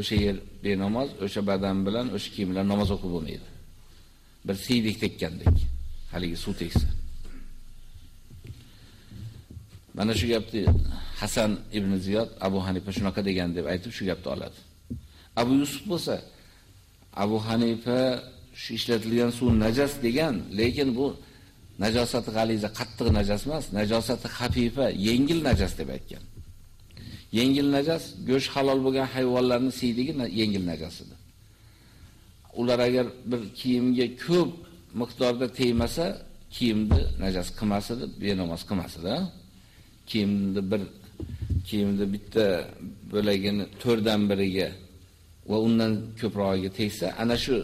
o'sha yer benamoz, o'sha badan bilan, o'sha kiyim bilan namoz o'qib bo'lmaydi. Bir siydik tekkandek, haligi suv tegsa. Mana shu gapni Hasan ibn Ziyod Abu Hanifa shunaqa degan deb aytib shu gapni oladi. Abu Yusuf bo'lsa Abu Hanifa shu ishlatilgan suv najas degan, lekin bu najosati g'aliza qattiq najas emas, najosati xafifa, yengil najas deb aytgan. Yengil najas go'sht halol bo'lgan hayvonlarning siydigi yengil najasidir. Ular agar bir kiyimga ko'p miqdorda tegmasa, kiyimni najas qilmasdi, benamoz qilmasdi. Kiyimni bir kiyimni bitta bo'lagini to'rdan biriga va undan ko'prog'iga tegsa, ana shu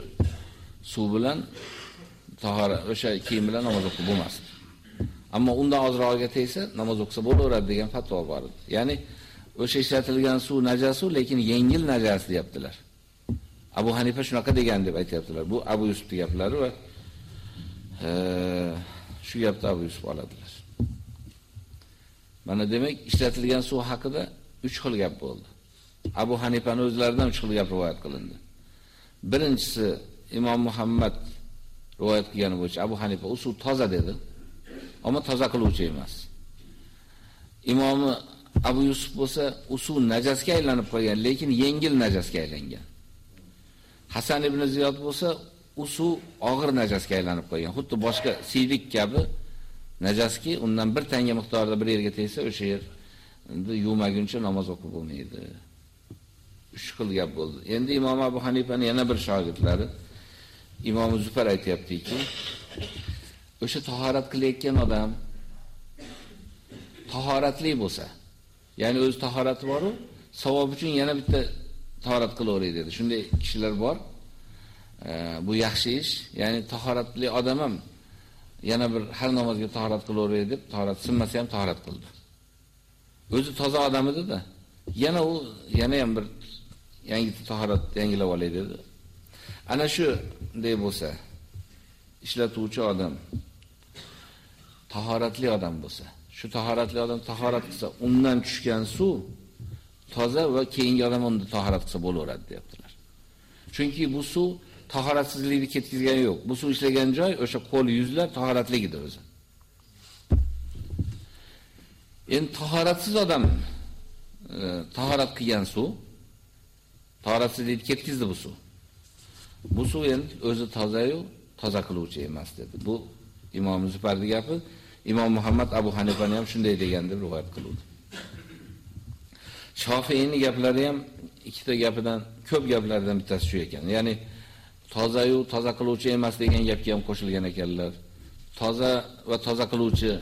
suv bilan tahora o'sha kiyim bilan namoz o'qib bo'lmas. Ammo undan ozrog'iga tegsa, namoz o'qsa bo'laveradi degan fatvo bor. edi. Ya'ni o'sha ishlatilgan suv najasu, lekin yengil najas deyaptilar. Abu Hanifa shunaqa degan deb aytayaptilar. Bu Abu Yusuf gaplari va e, shu gapni Abu Yusuf oladi. Mana demak, ishlatilgan suv haqida 3 xil gap bo'ldi. Abu Hanifani o'zlaridan 3 xil gap rivoyat qilindi. Birinchisi Imom Muhammad rivoyat qilgani bo'yicha Abu Hanifa u suv toza dedi. ammo toza qiluvchi emas. Imomi Abu Yusuf bo'lsa, u suv najosga aylanib qolgan, lekin yengil najosga aylangan. Hasan ibn Ziyod bo'lsa, u suv og'ir najosga aylanib qolgan. Xuddi boshqa siydik kabi najaski undan bir tanga miqdorida bir yerga tegsa, o'sha yer yuvmaguncha namoz o'qib bo'lmaydi. 3 xil gap bo'ldi. Endi Imom Abu Hanifaning yana bir shogirdlari Imom Zufar aytayaptiki, o'sha tahorat qilayotgan odam tahoratli bo'lsa, ya'ni o'z tahorati bor-u, savob uchun yana bitta tahorat qilaveradi dedi. Shunday kishilar bor. E, bu yaxshi ish, ya'ni tahoratli odam ham yana bir har namozga tahorat qilaveradi deb, tahorat sinmasa ham tahorat qildi. O'zi toza odam edi-da. Yana u yana ham bir yangi tahorat yangilab olay dedi. Ana shu deb bo'lsa, ishlatuvchi odam tahoratli odam bo'lsa, shu tahoratli odam tahorat qilsa, undan tushgan suv toza va keyingi odam unda tahorat qilsa bo'laveradi deyaptilar. Chunki bu suv tahoratsizlikni ketkizgani yo'q. Bu suv ishlagan joy o'sha qo'l yuzlar tahoratligidir o'zi. Endi tahoratsiz odam e, tahorat qilgan suv tahoratsizlikni ketkizdi bu suv. Bu suv endi o'zi toza-yu, toza qiluvchi emas dedi. Bu Imom Zufarning gapi, Imom Muhammad Abu Hanifani ham shunday degan deb rivoyat qildi. Shofiyning gaplari ham ikkita gapidan, ko'p gaplardan bittasi shu ekan. Ya'ni toza-yu, toza qiluvchi emas degan gapga ham qo'shilgan ekanlar. Toza va toza qiluvchi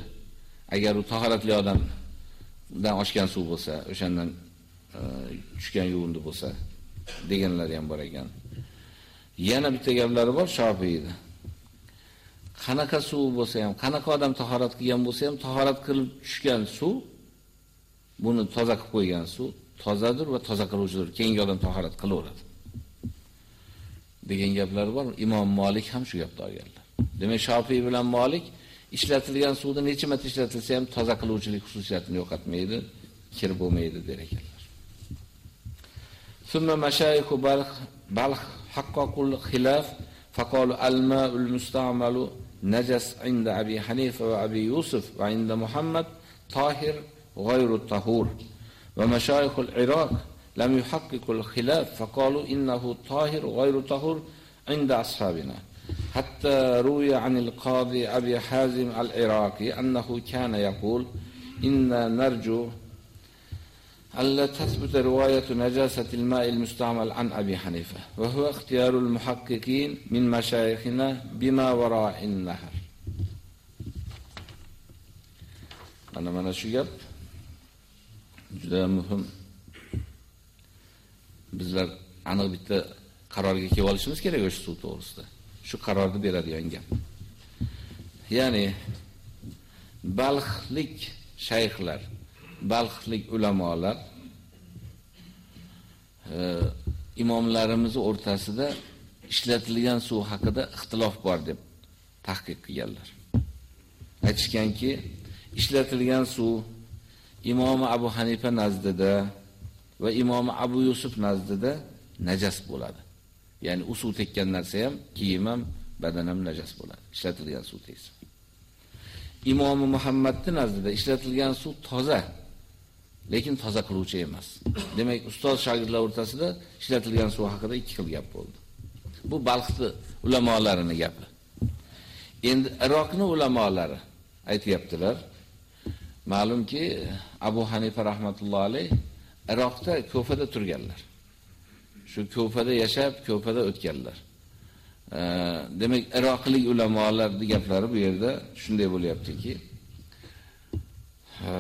agar u tahoratli odamdan oshgan suv bo'lsa, o'shandan e, tushgan yuvindi bo'lsa deganlari ham bor ekan. Yana bitta gaplari bor Shofiyda. Qanaqa suv bo'lsa ham, qanaqa odam tahorat qilgan bo'lsa ham, tahorat qilib tushgan suv buni toza qilib qo'ygan suv tozadir va toza qiluvchidir. Keyingi odam tahorat qilaveradi. degan gaplar bor. Imom Malik ham shu gapni olganlar. Demak, Shofiy bilan Malik ishlatilgan suvni necha marta ishlatilsa ham toza qiluvchilik xususiyatini yo'qotmaydi, kir bo'lmaydi der ekanlar. Summa mashayikhu balh balh haqqaqul xilaf faqalu al-ma'ul musta'malu najas inda Abi Hanifa va Abi Yusuf va inda Muhammad tahir g'ayru tahur. Va mashayikul Iroq لم يحققوا الخلاف فقالوا إنه طاهر غير طهور عند أصحابنا. حتى روي عن القاضي أبي حازم العراقي أنه كان يقول إنا نرجو ألا تثبت رواية نجاسة الماء المستعمل عن أبي حنيفة وهو اختيار المحققين من مشايخنا بما وراء النهر. أنا من أشياء juda muhim bizlar aniq bitta qarorga kelib olishimiz kerak o'sha suv to'g'risida. Shu qarorni beradigan gap. Ya'ni balxlik shayxlar, balxlik ulamolar e, imomlarimiz o'rtasida ishlatilgan suv haqida ixtilof bor deb tahqiq qilganlar. Aytishganki, ishlatilgan suv Imom Abu Hanifa nazdida va Imom Abu Yusuf nazdida najas bo'ladi. Ya'ni u suv tekkan narsa ham, kiyim ham, badan ham najas bo'ladi. Ishlatilgan suv tegsa. Imom Muhammadning nazdida ishlatilgan suv toza, lekin toza qiluvchi emas. Demak, ustoz shogirdlar o'rtasida ishlatilgan suv haqida ikki xil gap bo'ldi. Bu Balxni ulamolarining gapi. Endi Iroqning ulamolari aytayaptilar. Ma'lumki, Abu Hanifa rahmatullohi alayh Iroqda Kufada turganlar. Shu Kufada yashab, Kufada o'tganlar. E, demak, Iroqlik ulamolarning gaplari bu yerda shunday bo'lyaptiki, e,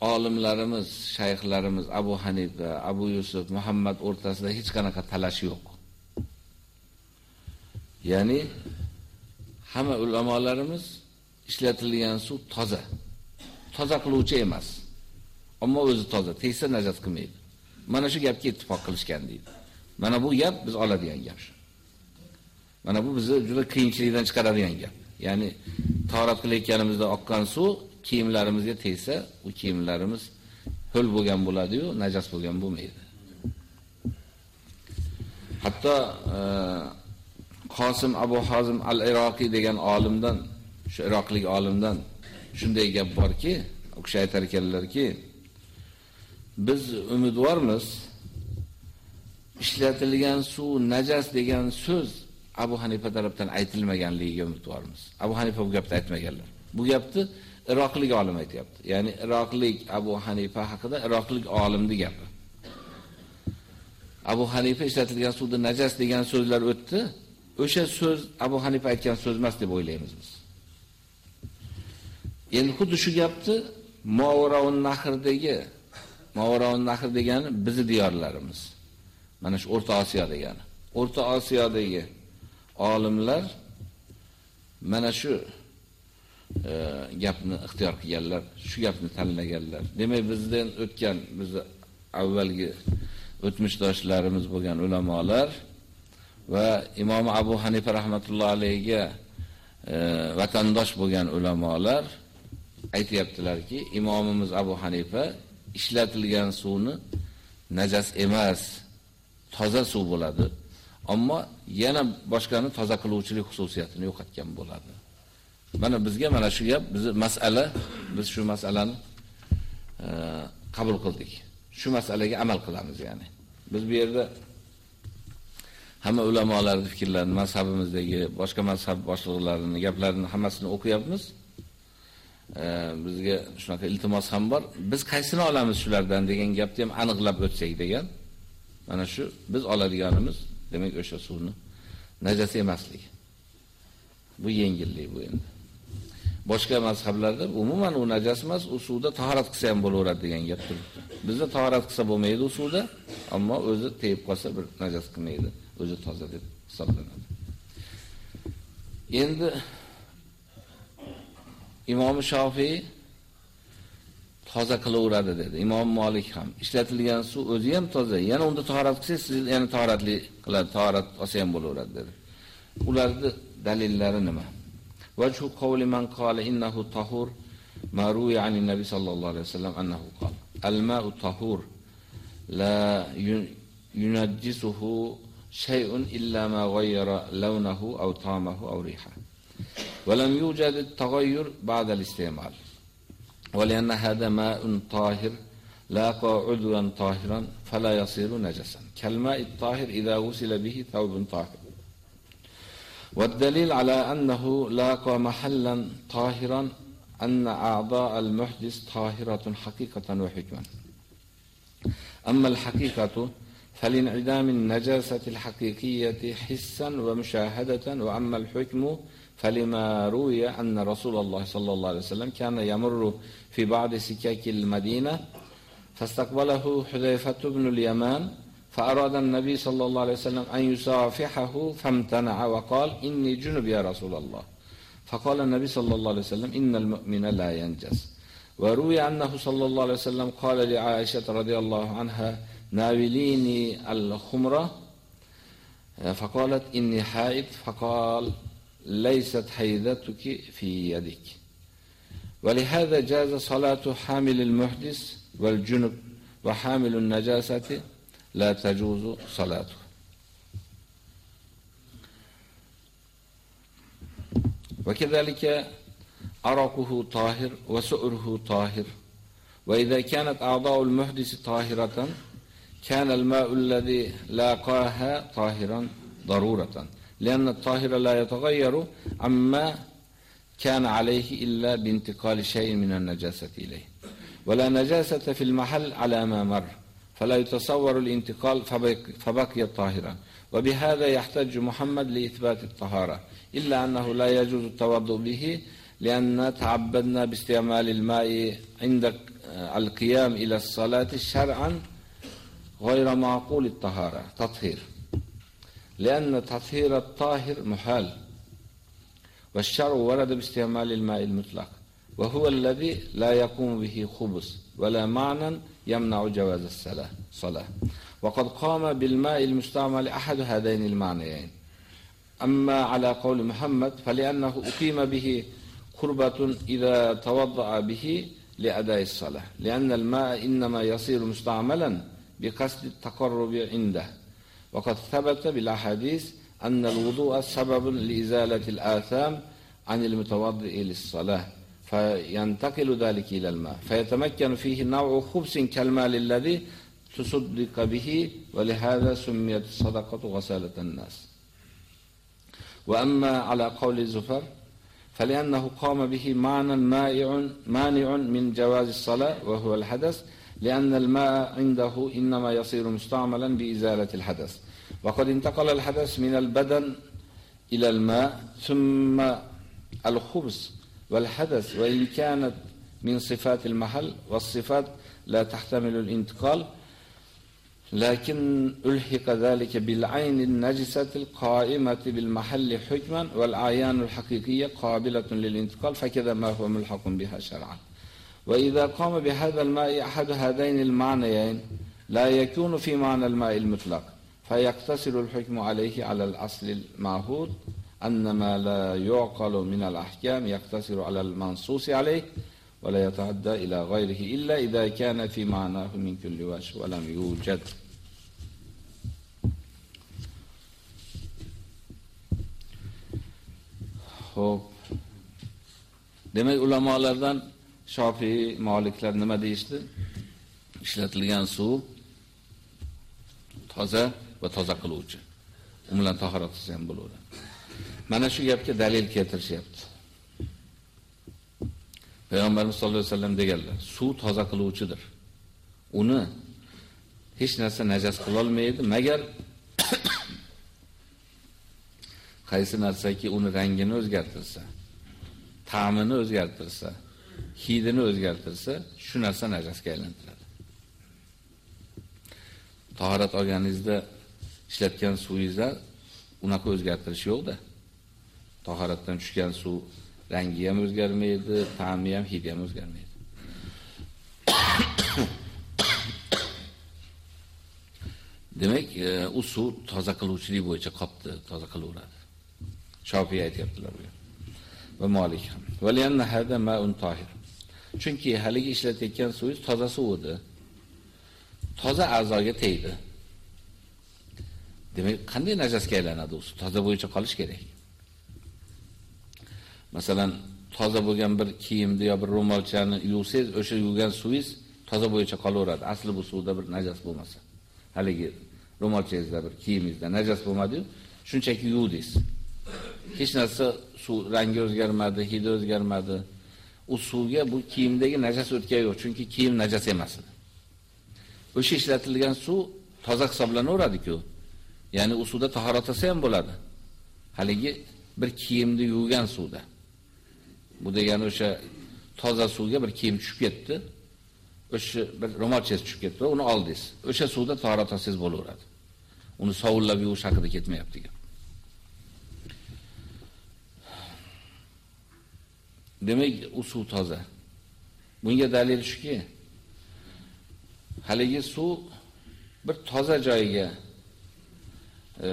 olimlarimiz, shayxlarimiz Abu Hanifa, Abu Yusuf, Muhammad o'rtasida hech qanaqa talash yo'q. Ya'ni hamma ulamolarimiz ishlatilgan suv toza. Toza qiluvchi emas. Ammo o'zi toza, tegsa najot qilmaydi. Mana shu gapga ittifoq qilishgan deydi. Mana bu gap biz oladigan gap. Mana bu bizni juda qiyinchilikdan chiqaradigan gap. Ya'ni tahorat qilayotganimizda oqqan suv kiyimlarimizga tegsa, u kiyimlarimiz ho'l bo'lgan bo'ladi-yu, najos bo'lgan bo'lmaydi. Hatto e, Qosim Abu Hazim al-Iroqiy degan olimdan shu iroqlik olimdan shunday gap borki, u kishi aytar ekanlarki, biz umidvormiz, ishlatilgan suv najas degan so'z Abu Hanifa tarafdan aytilmaganligiga umidvormiz. Abu Hanifa bu gapni aytmaganlar. Bu gapni iroqlik olim aytayapti. Ya'ni iroqlik Abu Hanifa haqida iroqlik olimning gapi. Abu Hanifa ishlatilgan suvda najas degan so'zlar o'tdi. O'sha so'z Abu Hanifa aytgan so'z emas deb o'ylaymiz biz. Endi xuddi shu gapni Mavraun Nahrdagi Mavraun Nahr degani bizi diyorlarimiz. Mana shu O'rta Osiyo degani. O'rta Osiyodagi olimlar mana shu e, gapni ixtiyor qilganlar, shu gapni tanlaganlar. Demak, bizdan o'tgan, biz avvalgi o'tmishdoshlarimiz bo'lgan ulamolar va Imom Abu Hanifa rahmatullohi alayhiga e, vatandosh bo'lgan ulamolar aytayaptilarki, imomimiz Abu Hanifa ishlatilgan suvni najas emas, toza suv bo'ladi. Ammo yana boshqani toza qiluvchilik xususiyatini yo'qotgan bo'ladi. Mana bizga mana shu gap, biz masala, biz shu masalani e, qabul qildik. Shu masalaga amal qilamiz ya'ni. Biz bu yerda hamma ulamolarning fikrlarini, mazhabimizdagi boshqa mazhab boshliqlarining gaplarini hammasini o'qiyapmiz. E, bizga shunaqa iltimos ham bor. Biz qaysini olamiz shulardan degan gapni ham aniqlab o'tsak degan. Mana shu biz oladiganimiz, demak o'sha suvni najos emasligi. Bu yengillik bu endi. Boshqa mazhablarda umuman u najas emas, u suvda tahorat qilsa ham bo'laveradi degan gap turibdi. Bizda tahorat qilsa bo'lmaydi u suvda, ammo o'zi tegib qolsa bir najas qilmaydi, o'zi toza deb hisoblanadi. Endi Imom Shofiy toza qilaveradi dedi. Imom Malik ham ishlatilgan suv o'zi ham toza, yana unda tahorat qilsangiz, siz yana tahoratli qiladi, tahorat olsa ham bo'laveradi dedi. Ularning dalillari nima? Vajhu qawli man qala innahu tahur ma ruwiya an nabiy sallallohu alayhi vasallam annahu qala al-ma'u tahur la yunajjisuhu shay'un illa ma ghayyara lawnahu aw ta'amahu aw rihahu. ولم يوجد التغير بعد الاستعمال. ولأن هذا ماء طاهر لاقى عضوا طاهرا فلا يصير نجسا. كالماء الطاهر إذا غسل به ثوب طاهر. والدليل على أنه لاقى محلا طاهرا أن أعضاء المحدث طاهرة حقيقة وحكما. أما الحقيقة فلانعدام النجاسة الحقيقية حسا ومشاهدة وأما الحكم فلما روي أن رسول الله صلى الله عليه وسلم كان يمر في بعض سكاك المدينة فاستقبله حذيفة بن اليمان فأراد النبي صلى الله عليه وسلم أن يصافحه فامتنع وقال إني جنب يا رسول الله. فقال النبي صلى الله عليه وسلم إن المؤمن لا ينجس. وروي أنه صلى الله عليه وسلم قال لعائشة رضي الله عنها ناوليني الخمرة. فقالت إني حائض. فقال ليست حيضتك في يدك. ولهذا جاز صلاة حامل المحدث والجنب وحامل النجاسة لا تجوز صلاته. وكذلك عرقه طاهر وسؤره طاهر. وإذا كانت أعضاء المحدث طاهرة كان الماء الذي لاقاها طاهرا ضرورة. لأن الطاهر لا يتغير عما كان عليه إلا بانتقال شيء من النجاسة إليه. ولا نجاسة في المحل على ما مر فلا يتصور الانتقال فبقي طاهرا. وبهذا يحتج محمد لإثبات الطهارة. إلا أنه لا يجوز التوضؤ به لأن تعبدنا باستعمال الماء عند القيام إلى الصلاة شرعا غير معقول الطهارة تطهير. لأن تطهير الطاهر محال. والشرع ورد باستعمال الماء المطلق. وهو الذي لا يقوم به خبث ولا معنى يمنع جواز الصلاة. صلاة. وقد قام بالماء المستعمل أحد هذين المعنيين. أما على قول محمد فلأنه أقيم به قربة إذا توضأ به لأداء الصلاة. لأن الماء إنما يصير مستعملا بقصد التقرب عنده. وقد ثبت بالأحاديث أن الوضوء سبب لإزالة الآثام عن المتوضئ للصلاة فينتقل ذلك إلى الماء فيتمكن فيه نوع خبز كالمال الذي تصدق به ولهذا سميت الصدقة غسالة الناس. وأما على قول الزفر فلأنه قام به معنى مائع مانع من جواز الصلاة وهو الحدث لأن الماء عنده إنما يصير مستعملا بإزالة الحدث. وقد انتقل الحدث من البدن إلى الماء ثم الخبز والحدث وإن كانت من صفات المحل والصفات لا تحتمل الانتقال لكن ألحق ذلك بالعين النجسة القائمة بالمحل حكما والأعيان الحقيقية قابلة للانتقال فكذا ما هو ملحق بها شرعا. وإذا قام بهذا الماء أحد هذين المعنيين لا يكون في معنى الماء المطلق فيقتصر الحكم عليه على الأصل المعهود أن ما لا يعقل من الأحكام يقتصر على المنصوص عليه ولا يتعدى إلى غيره إلا إذا كان في معناه من كل وجه ولم يوجد Xo'p. Demak, ulamolardan Shofiy, Maliklar nima deyishdi? Ishlatilgan suv toza va toza qiluvchi. U bilan tahorat qilsa ham bo'ladi. Mana shu gapga dalil keltirishyapti. Payg'ambarimiz sollallohu alayhi vasallam deganlar, suv toza qiluvchidir. Uni hech narsa najas qila olmaydi, magar qaysi narsaki uni rangini o'zgartirsa, ta'mini o'zgartirsa, hidini o'zgartirsa, shu narsa najosga aylantiradi. Tahorat olganingizda ishlatgan suvingizda unaqa o'zgartirish yo'q-da. Tahoratdan tushgan suv rangi ham o'zgarmaydi, ta'mi ham, hidi ham o'zgarmaydi. Demak, e, u suv toza qiluvchilik bo'yicha qopni toza qilaveradi. Shofiy aytibdilar bu. Va Malik ham. Va lianna hada ma'un tahir. Chunki haligi ishlatayotgan suv toza suv edi. Toza a'zoga tegdi. Demak, qanday najosga aylanadi u? Toza bo'yicha qolish kerak. Masalan, toza bo'lgan bir kiyimni yo bir ro'molchani yuvsangiz, o'sha yuvgan suvingiz toza bo'yicha qolaveradi. Asli bu suvda bir najos bo'lmasa. Haligi ro'molchangizda bir kiyimingizda najos bo'lmadi-yu, shunchaki yuvdingiz. Hech narsa suv rangi o'zgarmadi, hidi o'zgarmadi. U suvga bu kiyimdagi najas o'tgani yo'q, chunki kiyim najas emas edi. O'sha ishlatilgan suv toza hisoblanaveradi-ku. Ya'ni u suvda tahorat ham bo'ladi. Haligi bir kiyimni yuvgan suvda. Bu degani o'sha toza suvga bir kiyim tushib ketdi. O'sha bir ro'molchangiz tushib ketdi uni oldingiz. O'sha suvda tahorat olsangiz bo'laveradi. Uni sovullab yuvish haqida ketmayapti gap. Demak, u suv toza. Bunga dalil shuki, haligi suv bir toza joyiga e,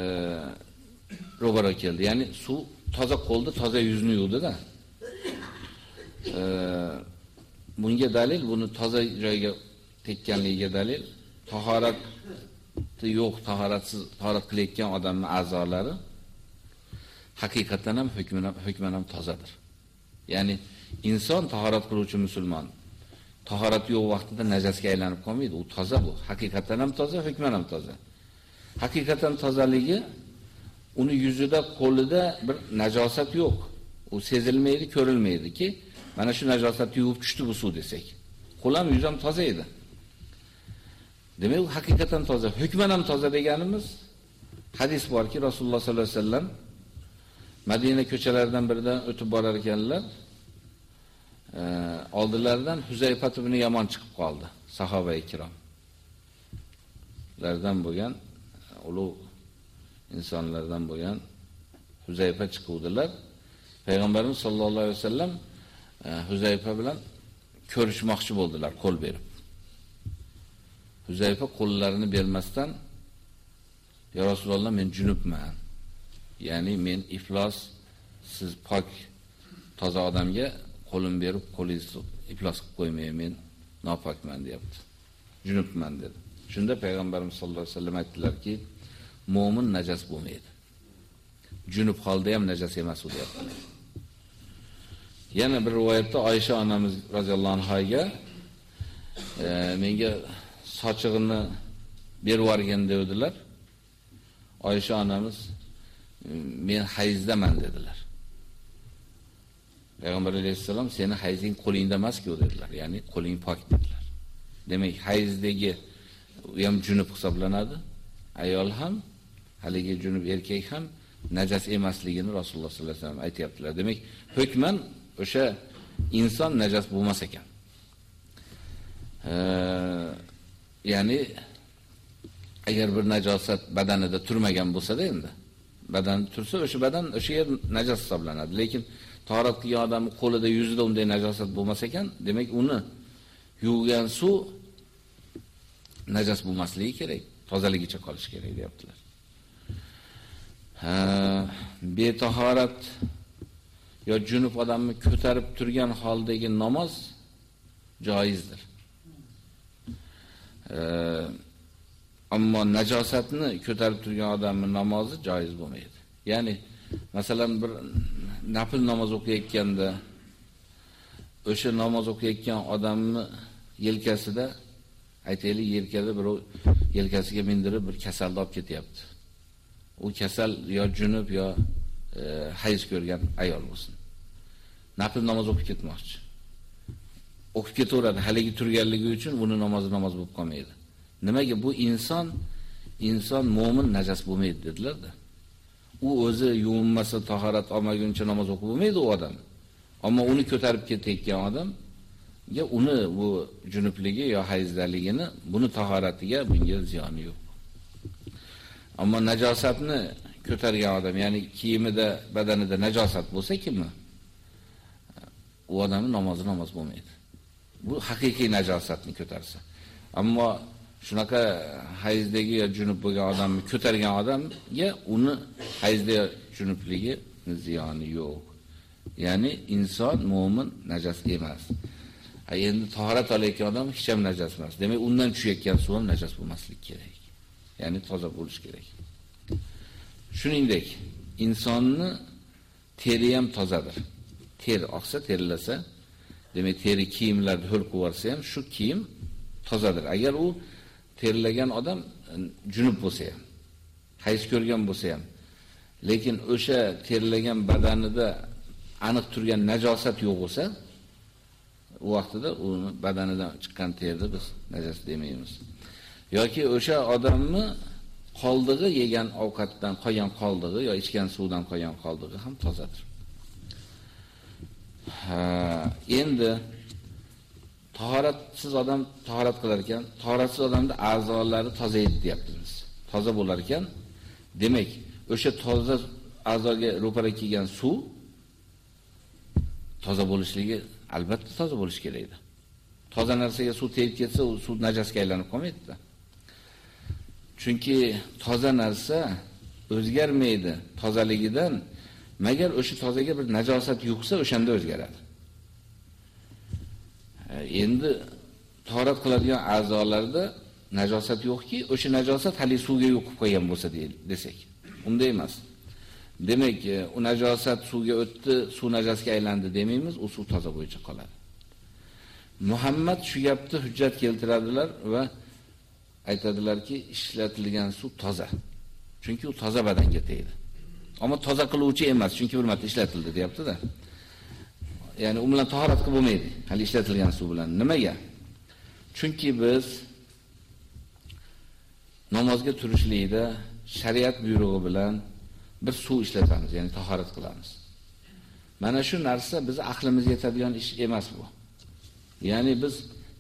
ro'baro keldi. Ya'ni suv toza qo'lda, toza yuzni yuvdi-da. E, bunga dalil, buni toza joyga tekkanligiga dalil, tahorat yo'q, tahoratsiz tahorat qilayotgan odamning a'zolari haqiqatan ham hukman ham tozadir. Ya'ni inson tahorat qiluvchi musulmon tahorat yo'q vaqtida najasga aylanib qolmaydi. U toza bu. Haqiqatan ham toza, hukman ham toza. Haqiqatan tozaligi uni yuzida, qo'lida bir najosat yo'q. U sezilmaydi, ko'rilmaydi-ki, mana shu najosat yuvib tushdi bu suv desak. Qo'l ham yuz ham toza edi. Demak, u haqiqatan toza. Hukman ham toza deganimiz hadis borki, Rasululloh sollallohu alayhi vasallam Madina ko'chalaridan birida o'tib borar ekanlar. E, oldilaridan Huzayfa ibn Yamon chiqib qoldi, sahoba ikrom. Lardan bo'lgan ulug' insonlardan bo'lgan Huzayfa chiquvdilar. Payg'ambarimiz sollallohu alayhi vasallam e, Huzayfa bilan ko'rishmoqchi bo'ldilar, qo'l berib. Huzayfa qo'llarini bermasdan "Ya Rasululloh, men junubman. Ya'ni men iflos, siz pok, toza odamga qo'lim berib, qo'lingizni iflos qilib qo'ymayman, men nopokman" deyapti. Junubman dedi. Shunda payg'ambarimiz sollallohu alayhi vasallam aytdilarki, mu'min najas bo'lmaydi. Junub holda ham najas emas u deyapti. Yana bir rivoyatda Oysha onamiz roziyallohu anhoga e, menga sochig'ini berib yuborgan dedilar. Oysha onamiz men hayzdaman dedilar. Payg'ambar alayhisalom seni hayzing qo'lingda emas-ku dedilar. Ya'ni qo'ling pok dedilar. Demak, hayzdagi u ham junub hisoblanadi. Ayol ham, haligi junub erkak ham najas emasligini Rasululloh sollallohu alayhi vasallam aytayaptilar. Demak, hukman o'sha inson najas bo'lmas ekan. ya'ni agar bir najosat badanida turmagan bo'lsa-da endi, badan tursa o'sha badan o'sha yer najos hisoblanadi. Lekin tahorat qilgan odamning qo'lida, yuzida unday najosat bo'lmas ekan, demak uni yuvgan suv najas bo'lmasligi kerak, tozaligicha qolishi kerak deyaptilar. Ha, betahorat yo junub odamni ko'tarib turgan holdagi namoz joizdir. Ammo najosatni ko'tarib turgan odamning namozi joiz bo'lmaydi. Ya'ni masalan bir nafl namoz o'qiyotganda o'sha namoz o'qiyotgan odamni yelkasida aytaylik yelkada birov yelkasiga mindirib bir kasalni olib ketyapti. U kasal yo junub yo e, hayz ko'rgan ayol bo'lsin. Nafl namoz o'qib ketmoqchi. O'qib ketaveradi, haligi turganligi uchun uni namozi namoz bo'lib qolmaydi. Nimaga bu inson inson mo'min najas bo'lmaydi dedilar-da. U o'zi yuvinmasa, tahorat olmaguncha namoz o'qib bo'lmaydi u odam. Ammo uni ko'tarib ketayotgan odam ya uni bu junubligi yo hayzdaligini, buni tahoratiga bunga ziyoni yo'q. Ammo najosatni ko'targan odam, ya'ni kiyimida, badanida najosat bo'lsa kimmi? U odamning namozi namoz bo'lmaydi. Bu haqiqiy najosatni ko'tarsa. Ammo shunaqa hayzdagi yo junub bo'lgan odamni ko'targan odamga uni hayzda yo junubligi ziyoni yo'q. Ya'ni inson mu'min najas emas. Ha endi tahorat olayotgan odam hech ham najas emas. Demak, undan tushayotgan suv ham najas bo'lmasligi kerak. Ya'ni toza bo'lish kerak. Shuningdek, insonni teri ham tozadir. Teri oqsa, terilasa, demak, teri kiyimlarni ho'l qilib ham shu kiyim tozadir. Agar u terlagan odam e, junub bo'lsa ham, hayz ko'rgan bo'lsa ham, lekin o'sha terlagan badanida aniq turgan najosat yo'q bo'lsa, u vaqtida uni badanidan chiqqan terni biz najos demaymiz. yoki o'sha odamni qoldig'i yegan ovqatdan qolgan qoldig'i yo ichgan suvdan qolgan qoldig'i ham tozadir. Ha, endi tahoratsiz odam tahorat qilar ekan, tahoratsiz odamda a'zolari tozaydi deyapmiz. Toza bo'lar ekan, demak, o'sha toza a'zoga ro'para kelgan suv toza bo'lishligi albatta toza bo'lish kerak edi. Toza narsaga suv tegib ketsa, u suv najosga aylanib qolmaydi. Chunki toza narsa o'zgarmaydi tozaligidan, magar o'sha tozaga bir najosat yuqsa, o'shanda o'zgaradi. Endi tahorat qiladigan a'zolarda najosat yo'qki, o'sha najosat hali suvga yo'qib qolgan bo'lsa desak. Unday emas. Demak, e, u najosat suvga o'tdi, suv najosga aylandi demaymiz, u suv toza bo'yicha qoladi. Muhammad shu gapni hujjat keltiradilar va aytadilarki, ishlatilgan suv toza. Chunki u toza badanga tegdi. Ammo toza qiluvchi emas, chunki bir marta ishlatildi, deyapti-da. Ya'ni u bilan tahorat qilib bo'lmaydi. Hali ishlatilgan suv bilan. Nimaga? Chunki biz namozga turishlikda shariat buyrug'i bilan bir suv ishlatamiz, ya'ni tahorat qilamiz. Mana shu narsa biz aqlimizga yetadigan ish emas bu. Ya'ni biz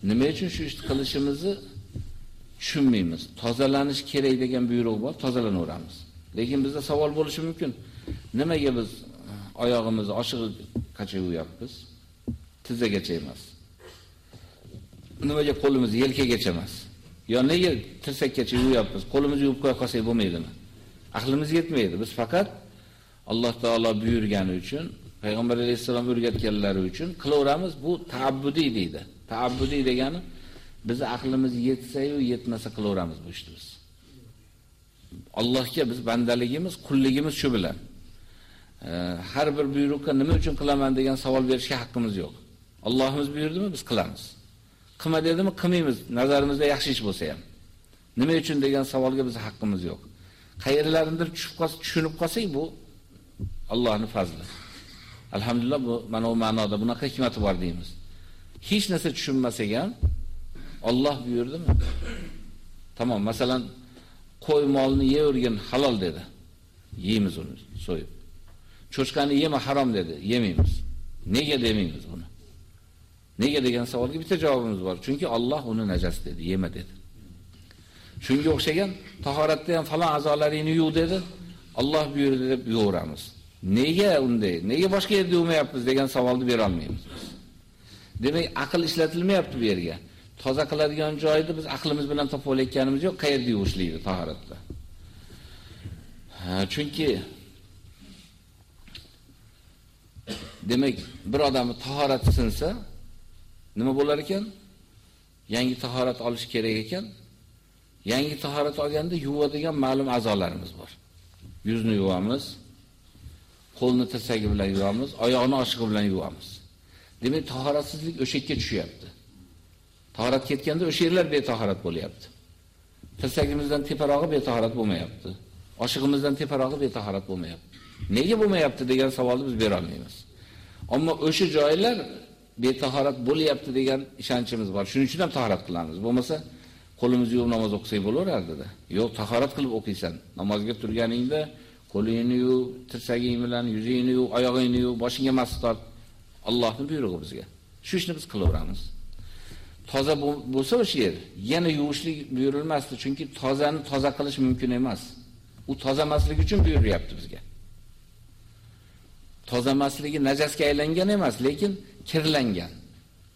nima uchun shu ishni qilishimizni tushunmaymiz. Tozalanish kerak degan buyruq bor, tozalanaveramiz. Lekin bizda savol bo'lishi mumkin. Nimaga biz oyog'imizni oshig'i yuyapmiz? Tizzagacha emas. Nimaga qo'limiz yelkagacha emas? Yo nega tirsakgacha yuyapmiz? Qo'limizni yuvib qo'ya qolsak bo'lmaydimi? Aqlimiz yetmaydi. Biz faqat Alloh taolo buyurgani uchun, payg'ambar alayhisalom o'rgatganlari uchun qilaveramiz. Bu ta'abbudiy deydi. Ta'abbudiy degani biz aqlimiz yetsa-yu yetmasa qilaveramiz bu ishni biz. Allohga biz bandaligimiz, qulligimiz shu bilan. Har bir buyruqqa nima uchun qilaman degan savol berishga haqqimiz yo'q. Allohimiz buyurdimi, biz qilamiz. Qilma dedimi, qilmaymiz. Nazarimizda yaxshi ish bo'lsa ham. Nima uchun degan savolga biz haqqimiz yo'q. Qayerlarindir tushib qolsa, tushunib qolsak bu Allohning fazli. Alhamdulillah bu mana bu ma'noda bunaqa hikmati bor deymiz. Hech narsa tushunmasak ham Alloh buyurdimi? Tamom, masalan, qo'y molni yeyorgin halol dedi. Yeymiz uni so'yib. Cho'chqani yema harom dedi, yemaymiz. Nega demaymiz buni? Nega degan savolga bitta javobimiz bor. Chunki Alloh uni najas dedi, yema dedi. Shunga o'xshagan tahoratda ham falon a'zolaringni yuv dedi. Alloh buyurdi deb yuvoramiz. Nega unday? Nega boshqa yerda yuvmayapmiz degan savolni bera olmaymiz. Demak, aql ishlatilmayapti bu yerga. Toza qiladigan joyni biz aqlimiz bilan topib olayotganimiz yo'q, qayerda yuvishlikni tahoratda. Ha, chunki demak, bir odam tahorat sinsa, nima bo'lar ekan? Yangi tahorat olish kerak ekan. Yangi tahorat olganda yuvadigan ma'lum a'zolarimiz bor. Yuzni yuvamiz, qo'lni tirsagi bilan yuvamiz, oyoqni oshig'i bilan yuvamiz. Demak, tahoratsizlik o'sha yerga tushyapti. Tahorat ketganda o'sha yerlar betahorat bo'lyapti. Tirsagimizdan teparog'i betahorat bo'lmayapti. Oshig'imizdan teparog'i betahorat bo'lmayapti. Nega bo'lmayapti degan savolni biz bera olmaymiz. Ammo o'sha joylar betahorat bo'lyapti degan ishonchimiz bor. Shuning uchun ham tahorat qilamiz. Bo'lmasa qo'limizni yuvib namoz o'qisak bo'laveradi-da. Yo'q, tahorat qilib o'qiysan. Namozga turganingda qo'lingni yuv, tirsaging bilan yuzingni yuv, oyog'ingni yuv, boshingga mas tort. Allohning buyrug'i bizga. Shu ishni biz qilaveramiz. Toza bo'lsa o'sha yer, yana yuvishlik buyurilmasdi, chunki tozani toza qilish mumkin emas. U toza emasligi uchun buyuryapti bizga. Toza emasligi najasga aylangan emas, lekin kirlangan.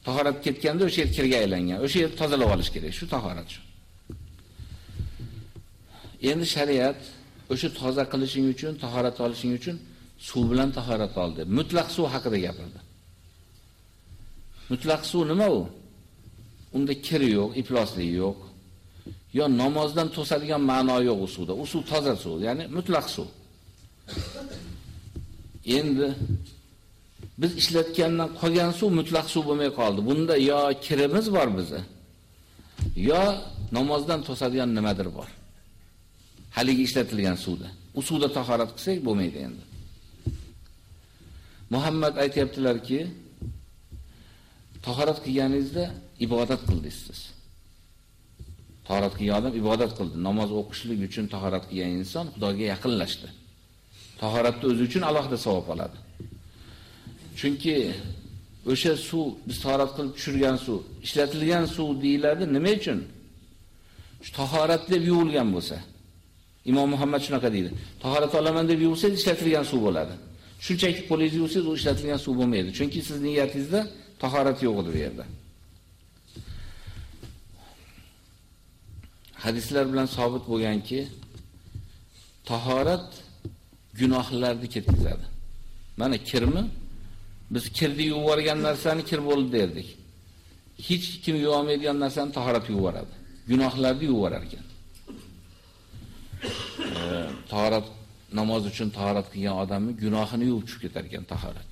Tahorat ketganda o'sha yer kirga aylangan. O'sha yer tozalab olish kerak. Shu tahorat shu. Endi shariat o'sha toza qilishing uchun, tahorat olishing uchun suv bilan tahorat oldi. Mutlaq suv haqida gapirdi. Mutlaq suv nima u? Unda kir yo'q, ifloslik yo'q. Yo namozdan to'sadigan ma'no yo'q u suvda. U suv toza suv, ya'ni mutlaq suv. Endi biz ishlatgandan qolgan suv mutlaq suv bo'lmay qoldi. Bunda yo kirimiz bor bizi, yo namozdan to'sadigan nimadir bor. Haligi ishlatilgan suvda. U suvda tahorat qilsak bo'lmaydi endi. Muhammad aytayaptilarki, tahorat qilganingizda ibodat qildingiz siz. Tahorat qilgan odam ibodat qildi. Namoz o'qishlik uchun tahorat qilgan inson Xudoga yaqinlashdi. Tahoratni o'zi uchun alohida savob oladi. Chunki o'sha suv biz tahorat qilib tushirgan suv, ishlatilgan suv deyiladi nima uchun? Shu tahorat deb yuvilgan bo'lsa. Imom Muhammad shunaqa deydi. Tahorat olaman deb yuvsangiz ishlatilgan suv bo'ladi. Shunchaki qo'lingizni yuvsangiz u ishlatilgan suv bo'lmaydi. Chunki siz niyatingizda tahorat yo'q edi bu yerda. Hadislar bilan sabit bo'lganki, tahorat gunohlarni ketkazadi. Mana kirmi? Biz kirni yuvorgan narsani kir bo'ldi derdik. Hech kim yuvamaydigan narsani tahorat yuvoradi. Gunohlarni yuvorar ekan. E, tahorat namoz uchun tahorat qilgan odamni gunohini yuvib tushib ketar ekan tahorat.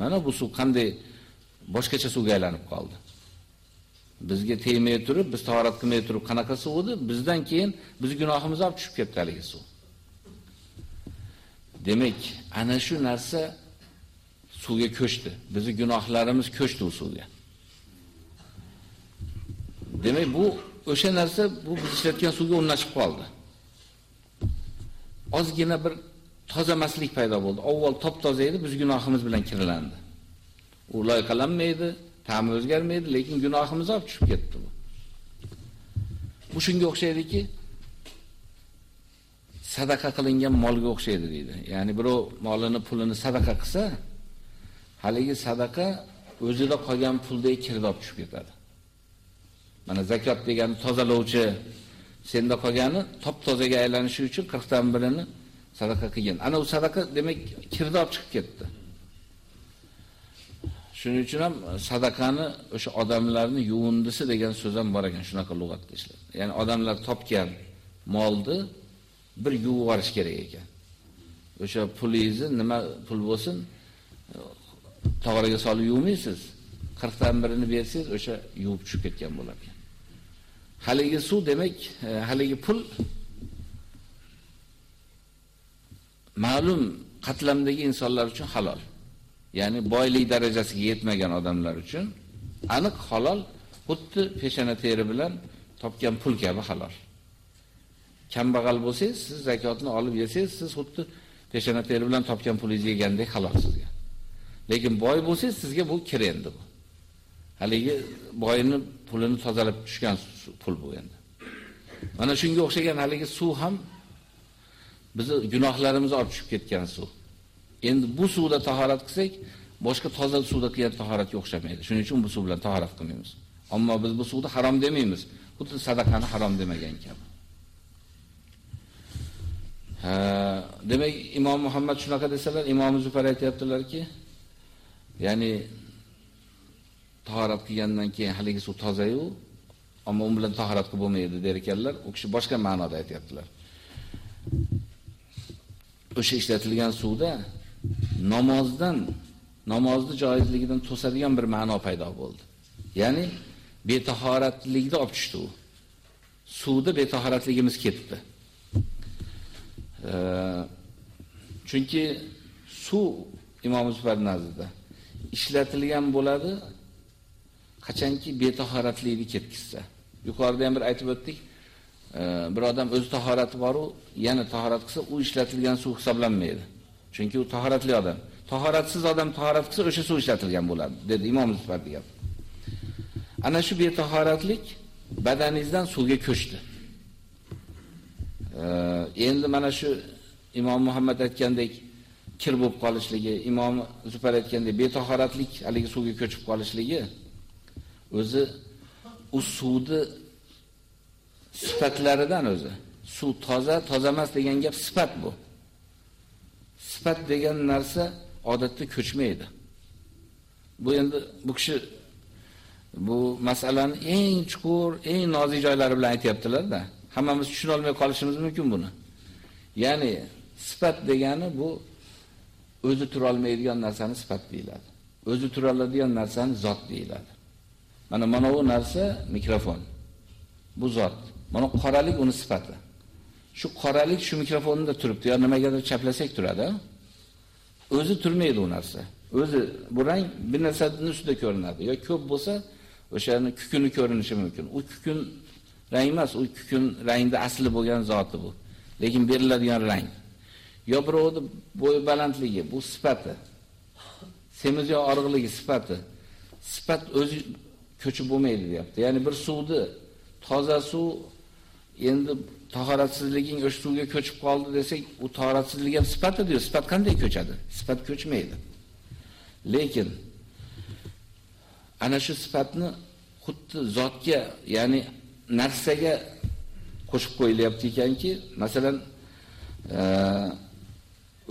Mana bu suv qanday boshqacha suvga aylanib qoldi. Bizga tegmay turib, biz tahorat qilmay turib qanaqa suv edi? Bizdan keyin biz gunohimiz olib tushib ketdi haligi suv. Demak, ana shu narsa suvga ko'chdi. Bizi gunohlarimiz ko'chdi u suvga. Demak, bu o'sha narsa bu biz ishlatgan suvga o'rnashib qoldi. Ozgina bir tozamaslik paydo bo'ldi. Avval top-toza edi, biz gunohimiz bilan kirlandi. U loyqalanmaydi, ta'mi o'zgarmaydi, lekin gunohimiz olib tushib ketdi bu. Bu shunga o'xshaydiki, sadaqa qilingan molga o'xshaydi deydi. Ya'ni birov molini, pulini sadaqa qilsa, haligi sadaqa o'zida qolgan puldek kirdi tushib ketadi. Mana zakot degani tozalovchi senda qolgani top-tozaga aylanishi uchun 40 dan birini sadaqa qilgan. Ana u sadaqa demak kirdi chiqib ketdi. Shuning uchun ham sadaqani o'sha odamlarni yuvindisi degan so'z ham bor ekan, shunaqa lug'atda ishlar. Ya'ni odamlar topgan molni bir yuvib kerak ekan. o'sha pulingizni nima pul bo'lsin, tog'oraga solib yuvmaysiz. 40 dan birini bersangiz, o'sha yuvib tushib ketgan bo'lar ekan. Haligi suv demak, e, haligi pul ma'lum qatlamdagi insonlar uchun halol. Ya'ni boylik darajasiga yetmagan odamlar uchun aniq halol, xuddi peshana teri bilan topgan pul kabi halol. Kambag'al bo'lsangiz, siz zakotni olib yesangiz, siz xuddi peshona teri bilan topgan pulingizni yegandek halol sizga. Lekin boy bo'lsangiz, sizga bu kir endi bu. Haligi boyini pulini tozalab tushgan pul bu endi. Mana shunga o'xshagan haligi suv ham bizni gunohlarimizni olib tushib ketgan suv. Endi bu suvda tahorat qilsak, boshqa toza suvda qilgan tahoratga o'xshamaydi. Shuning uchun bu suv bilan tahorat qilmaymiz. Ammo biz bu suvni harom demaymiz. Xuddi sadaqani harom demagan kabi. Ha, demak Imom Muhammad shunaqa desalar, Imom Zufar aytayaptilarki, ya'ni tahorat qilgandan keyin haligi suv toza-yu, ammo u bilan tahorat qilib bo'lmaydi der ekanlar. U kishi boshqa ma'noda aytayaptilar. O'sha ishlatilgan suvda namozdan namozni joizligidan to'sadigan bir ma'no paydo bo'ldi. Ya'ni betahoratlikni olib tushdi u. Suvda betahoratligimiz ketdi. Chunki suv Imom Zufar nazarda ishlatilgan bo'ladi, qachonki betahoratlikni ketkizsa. Yuqorida ham bir aytib o'tdik. E, bir odam o'z tahorati bor-u, yana tahorat qilsa, u ishlatilgan suv hisoblanmaydi. Chunki u tahoratli odam. Tahoratsiz odam tahorat qilsa, o'sha suv ishlatilgan bo'ladi, dedi Imom Zufar degan. Ana shu betahoratlik badaningizdan suvga ko'chdi. Endi mana shu Imom Muhammad aytgandek kir bo'lib qolishligi, Imom Zufar aytgandek betahoratlik haligi suvga ko'chib qolishligi o'zi u suvni sifatlaridan o'zi. Suv toza, toza emas degan gap sifat bu. Sifat degan narsa odatda ko'chmaydi. Bu endi bu kishi bu masalani eng chuqur, eng nozik joylari bilan aytayaptilar-da. Hammamiz tushuna olmay qolishimiz mumkin buni. Ya'ni sifat degani bu o'zi tura olmaydigan narsani sifat deyiladi. O'zi tura oladigan narsani zot deyiladi. Mana mana bu narsa mikrofon. Bu zot. Mana qoralik uni sifati. Shu qoralik shu mikrofonda turibdi, yo nimagadir chaplasak turadi. O'zi turmaydi u narsa. O'zi bu rang bir narsaning ustida ko'rinadi. Yo ko'p bo'lsa, o'shani kukuni ko'rinishi mumkin. U kukun rang emas, u kukun rangda asli bo'lgan zoti bu. Lekin beriladigan rang. Yo birovni bo'y balandligi, bu sifati. Semiz yo oriqligi sifati. Sifat o'zi ko'chib bo'lmaydi deyapti. Ya'ni bir suvni toza suv endi tahoratsizliging o'sha suvga ko'chib qoldi desak, u tahoratsizlik ham sifati diyor. Sifat qanday ko'chadi? Sifat ko'chmaydi. Lekin ana shu sifatni xuddi zotga, ya'ni narsaga qo'shib qo'yilyapti ekanki, masalan, e,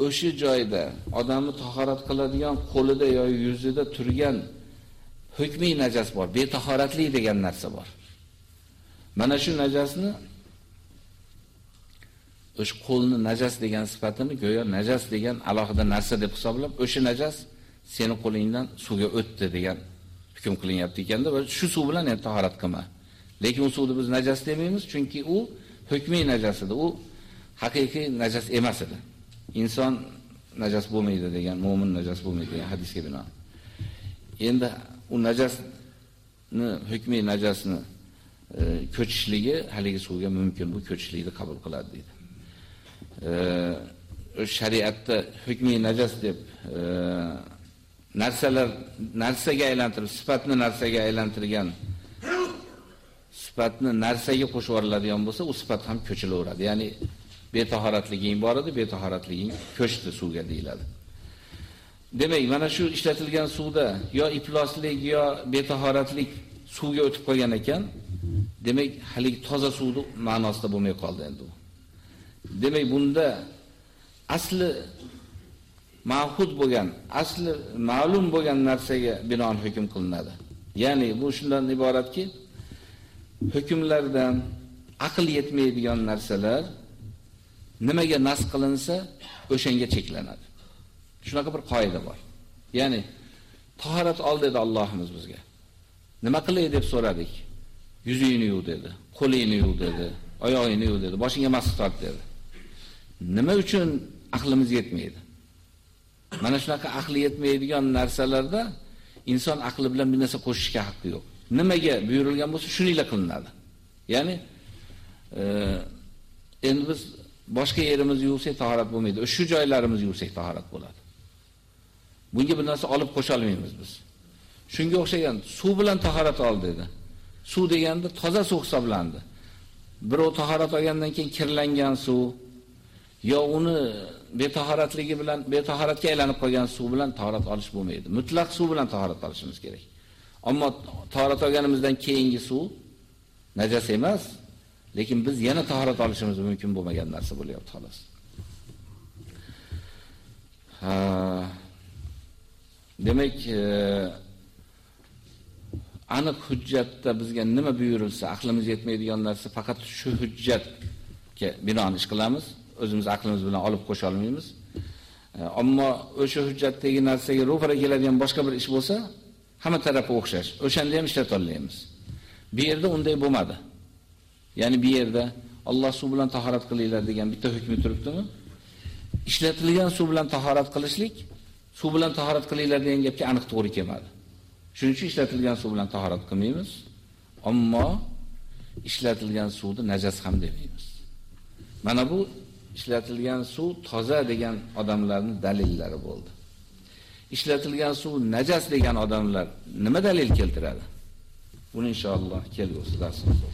o'sha joyda odamni tahorat qiladigan qo'lida yoki yuzida turgan hukmiy najas bor, betahoratlik degan narsa bor. Mana shu najasni o'sha qo'lni najas degan sifatini go'yo najas degan alohida narsa deb hisoblab, o'sha najas seni qo'lingdan suvga o'tdi degan hukm qilinyapti ekanda va shu suv bilan endi tahorat qilma. Lekin u suvni biz najas demaymiz, chunki u hukmiy najas edi. U haqiqiy najas emas edi. Inson najas bo'lmaydi degan, mu'min najas bo'lmaydi degan hadisga binoan. Endi u najasni hukmiy najasni e, ko'chishligi haligi suvga mumkin, bu ko'chishlikni qabul qiladi deydi. E, shariatda hukmiy najas deb e, narsalar narsaga aylantirib, sifatni narsaga aylantirgan sifatni narsaga qo'shib yuboriladigan bo'lsa, u sifat ham ko'chilaveradi. Ya'ni betahoratliging bor edi, betahoratliging ko'chdi suvga deyiladi. Demak, mana shu ishlatilgan suvda yo ifloslik yo betahoratlik suvga o'tib qolgan ekan, demak, hali toza suvni ma'nosida bo'lmay qoldi endi u. Demak, bunda asli ma'hud bo'lgan, asli ma'lum bo'lgan narsaga binoan hukm qilinadi. Ya'ni bu shundan iboratki, hukmlardan aql yetmaydigan narsalar nimaga nas qilinsa, o'shanga cheklanadi. Shunaqa bir qoida bor. Ya'ni tahorat ol dedi Allohimiz bizga. Nima qilay deb so'radik. Yuzingni yuv dedi, qo'lingni yuv dedi, oyog'ingni yuv dedi, boshingga mas tort dedi. Nima uchun aqlimiz yetmaydi? Mana shunaqa aqli yetmaydigan narsalarda inson aqli bilan bir narsa qo'shishga haqqi yo'q. Nimaga buyurilgan bo'lsa, shuningla qilinadi. Ya'ni e, endi biz boshqa yerimiz yuvsak tahorat bo'lmaydi. Shu joylarimiz yuvsak tahorat bo'ladi. Bunga bir narsa olib qo'sha olmaymiz biz. Shunga o'xshagan suv bilan tahorat ol dedi. Suv deganda toza suv hisoblandi. Birov tahorat olgandan keyin kirlangan suv yo uni betahoratligi bilan betahoratga aylanib qolgan suv bilan tahorat olish bo'lmaydi. Mutlaq suv bilan tahorat olishimiz kerak. Ammo tahorat olganimizdan keyingi suv najas emas, lekin biz yana tahorat olishimiz mumkin bo'lmagan narsa bo'lyapti xolos. Ha. Demak, e, aniq hujjatda bizga nima buyurilsa, aqlimiz yetmaydigan narsa faqat shu hujjatga binoan ish qilamiz. O'zimiz aqlimiz bilan olib qo'sha olmaymiz. E, ammo o'sha hujjatdagi narsaga ro'para keladigan boshqa bir ish bo'lsa, hamma tarafi o'xshash. O'shanda ham ishlata olmaymiz. Bu yerda unday bo'lmadi. Ya'ni bu yerda Alloh suv bilan tahorat qilinglar degan bitta hukm turibdimi? Ishlatilgan suv bilan tahorat qilishlik, suv bilan tahorat qilinglar degan gapga aniq to'g'ri kelmadi. Shuning uchun ishlatilgan suv bilan tahorat qilmaymiz, ammo ishlatilgan suvni najas ham demaymiz. Mana bu ishlatilgan suv toza degan odamlarning dalillari bo'ldi. Ishlatilgan suv najas degan odamlar nima dalil keltiradi? Buni inshaalloh kelgusi darsimizda